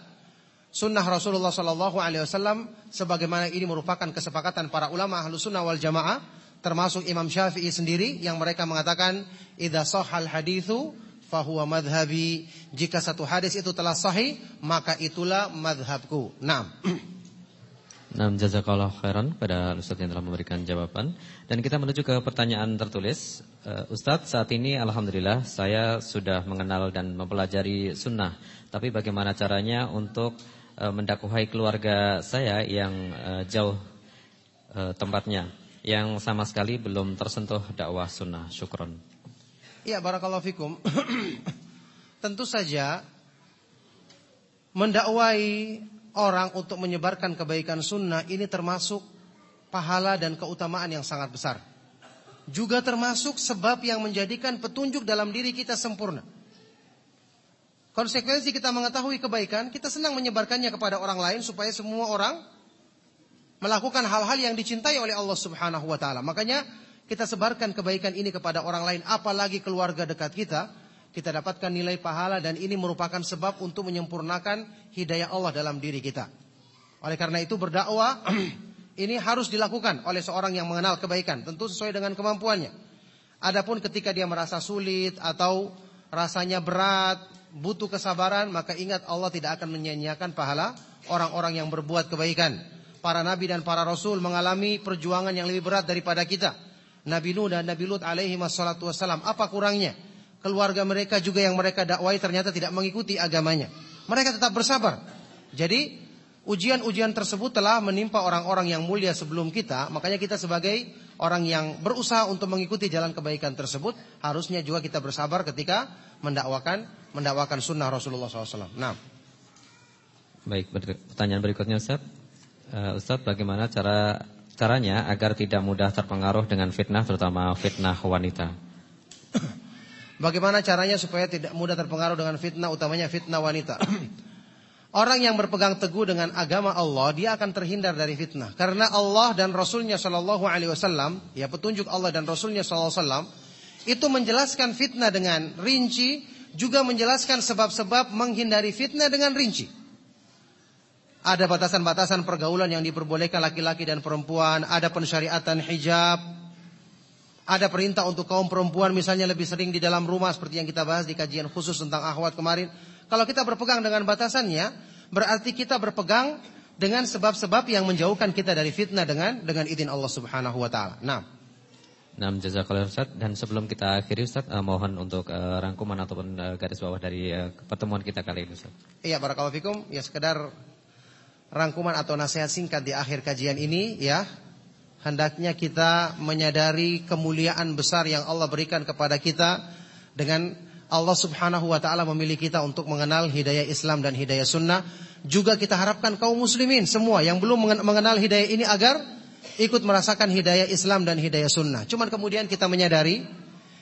sunnah Rasulullah Sallallahu Alaihi Wasallam sebagaimana ini merupakan kesepakatan para ulama ahlu sunnah wal jamaah termasuk Imam Syafi'i sendiri yang mereka mengatakan idza sahal hadithu fahuwa madhabi jika satu hadis itu telah sahih maka itulah madhabku. Naam. Nah, jazakallah khairan pada Ustaz yang telah memberikan jawaban Dan kita menuju ke pertanyaan tertulis uh, Ustadz saat ini Alhamdulillah saya sudah mengenal dan mempelajari sunnah Tapi bagaimana caranya untuk uh, mendakwahai keluarga saya yang uh, jauh uh, tempatnya yang sama sekali belum tersentuh dakwah sunnah. Syukron. Iya, barakallahu fikum. tentu saja mendakwai orang untuk menyebarkan kebaikan sunnah ini termasuk pahala dan keutamaan yang sangat besar. Juga termasuk sebab yang menjadikan petunjuk dalam diri kita sempurna. Konsekuensi kita mengetahui kebaikan, kita senang menyebarkannya kepada orang lain supaya semua orang melakukan hal-hal yang dicintai oleh Allah Subhanahu wa taala. Makanya kita sebarkan kebaikan ini kepada orang lain, apalagi keluarga dekat kita, kita dapatkan nilai pahala dan ini merupakan sebab untuk menyempurnakan hidayah Allah dalam diri kita. Oleh karena itu berdakwah ini harus dilakukan oleh seorang yang mengenal kebaikan, tentu sesuai dengan kemampuannya. Adapun ketika dia merasa sulit atau rasanya berat, butuh kesabaran, maka ingat Allah tidak akan menyanyiakan pahala orang-orang yang berbuat kebaikan. Para nabi dan para rasul mengalami perjuangan yang lebih berat daripada kita. Nabi Nuh dan Nabi Lut alaihi wassalatu wassalam. Apa kurangnya? Keluarga mereka juga yang mereka dakwai ternyata tidak mengikuti agamanya. Mereka tetap bersabar. Jadi ujian-ujian tersebut telah menimpa orang-orang yang mulia sebelum kita. Makanya kita sebagai orang yang berusaha untuk mengikuti jalan kebaikan tersebut. Harusnya juga kita bersabar ketika mendakwakan mendakwakan sunnah Rasulullah SAW. Nah. Baik, pertanyaan berikutnya Ustaz. Uh, Ustaz, bagaimana cara Caranya agar tidak mudah terpengaruh dengan fitnah terutama fitnah wanita. Bagaimana caranya supaya tidak mudah terpengaruh dengan fitnah utamanya fitnah wanita? Orang yang berpegang teguh dengan agama Allah dia akan terhindar dari fitnah karena Allah dan Rasulnya Shallallahu Alaihi Wasallam ya petunjuk Allah dan Rasulnya Shallallahu Alaihi Wasallam itu menjelaskan fitnah dengan rinci juga menjelaskan sebab-sebab menghindari fitnah dengan rinci. Ada batasan-batasan pergaulan yang diperbolehkan laki-laki dan perempuan, ada pensyariatan hijab, ada perintah untuk kaum perempuan misalnya lebih sering di dalam rumah seperti yang kita bahas di kajian khusus tentang akhwat kemarin. Kalau kita berpegang dengan batasannya, berarti kita berpegang dengan sebab-sebab yang menjauhkan kita dari fitnah dengan dengan izin Allah Subhanahu wa taala. Nah, Nah, jazakallah Ustaz dan sebelum kita akhiri Ustaz uh, mohon untuk uh, rangkuman ataupun uh, garis bawah dari uh, pertemuan kita kali ini Ustaz. Iya, barakallahu fikum. Ya sekedar rangkuman atau nasihat singkat di akhir kajian ini ya. Hendaknya kita menyadari kemuliaan besar yang Allah berikan kepada kita dengan Allah Subhanahu wa taala memilih kita untuk mengenal hidayah Islam dan hidayah sunnah. Juga kita harapkan kaum muslimin semua yang belum mengenal hidayah ini agar ikut merasakan hidayah Islam dan hidayah sunnah. Cuman kemudian kita menyadari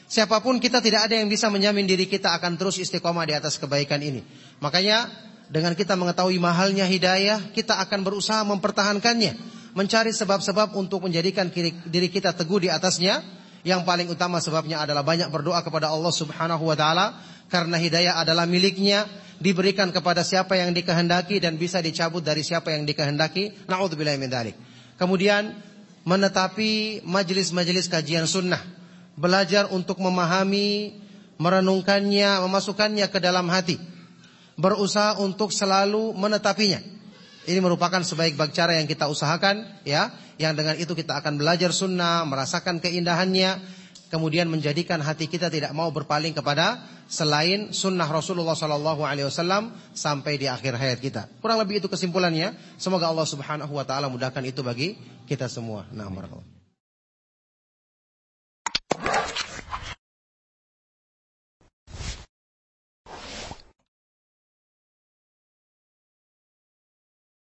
siapa pun kita tidak ada yang bisa menjamin diri kita akan terus istiqomah di atas kebaikan ini. Makanya dengan kita mengetahui mahalnya hidayah, kita akan berusaha mempertahankannya, mencari sebab-sebab untuk menjadikan diri kita teguh di atasnya. Yang paling utama sebabnya adalah banyak berdoa kepada Allah Subhanahu wa taala karena hidayah adalah miliknya, diberikan kepada siapa yang dikehendaki dan bisa dicabut dari siapa yang dikehendaki. Nauzubillahi min dzalik. Kemudian menetapi majelis-majelis kajian sunnah, belajar untuk memahami, merenungkannya, memasukkannya ke dalam hati berusaha untuk selalu menetapinya. Ini merupakan sebaik-baik cara yang kita usahakan ya, yang dengan itu kita akan belajar sunnah, merasakan keindahannya, kemudian menjadikan hati kita tidak mau berpaling kepada selain sunnah Rasulullah Wasallam sampai di akhir hayat kita. Kurang lebih itu kesimpulannya. Semoga Allah Subhanahu Wa Taala mudahkan itu bagi kita semua. Nah, barakallahu.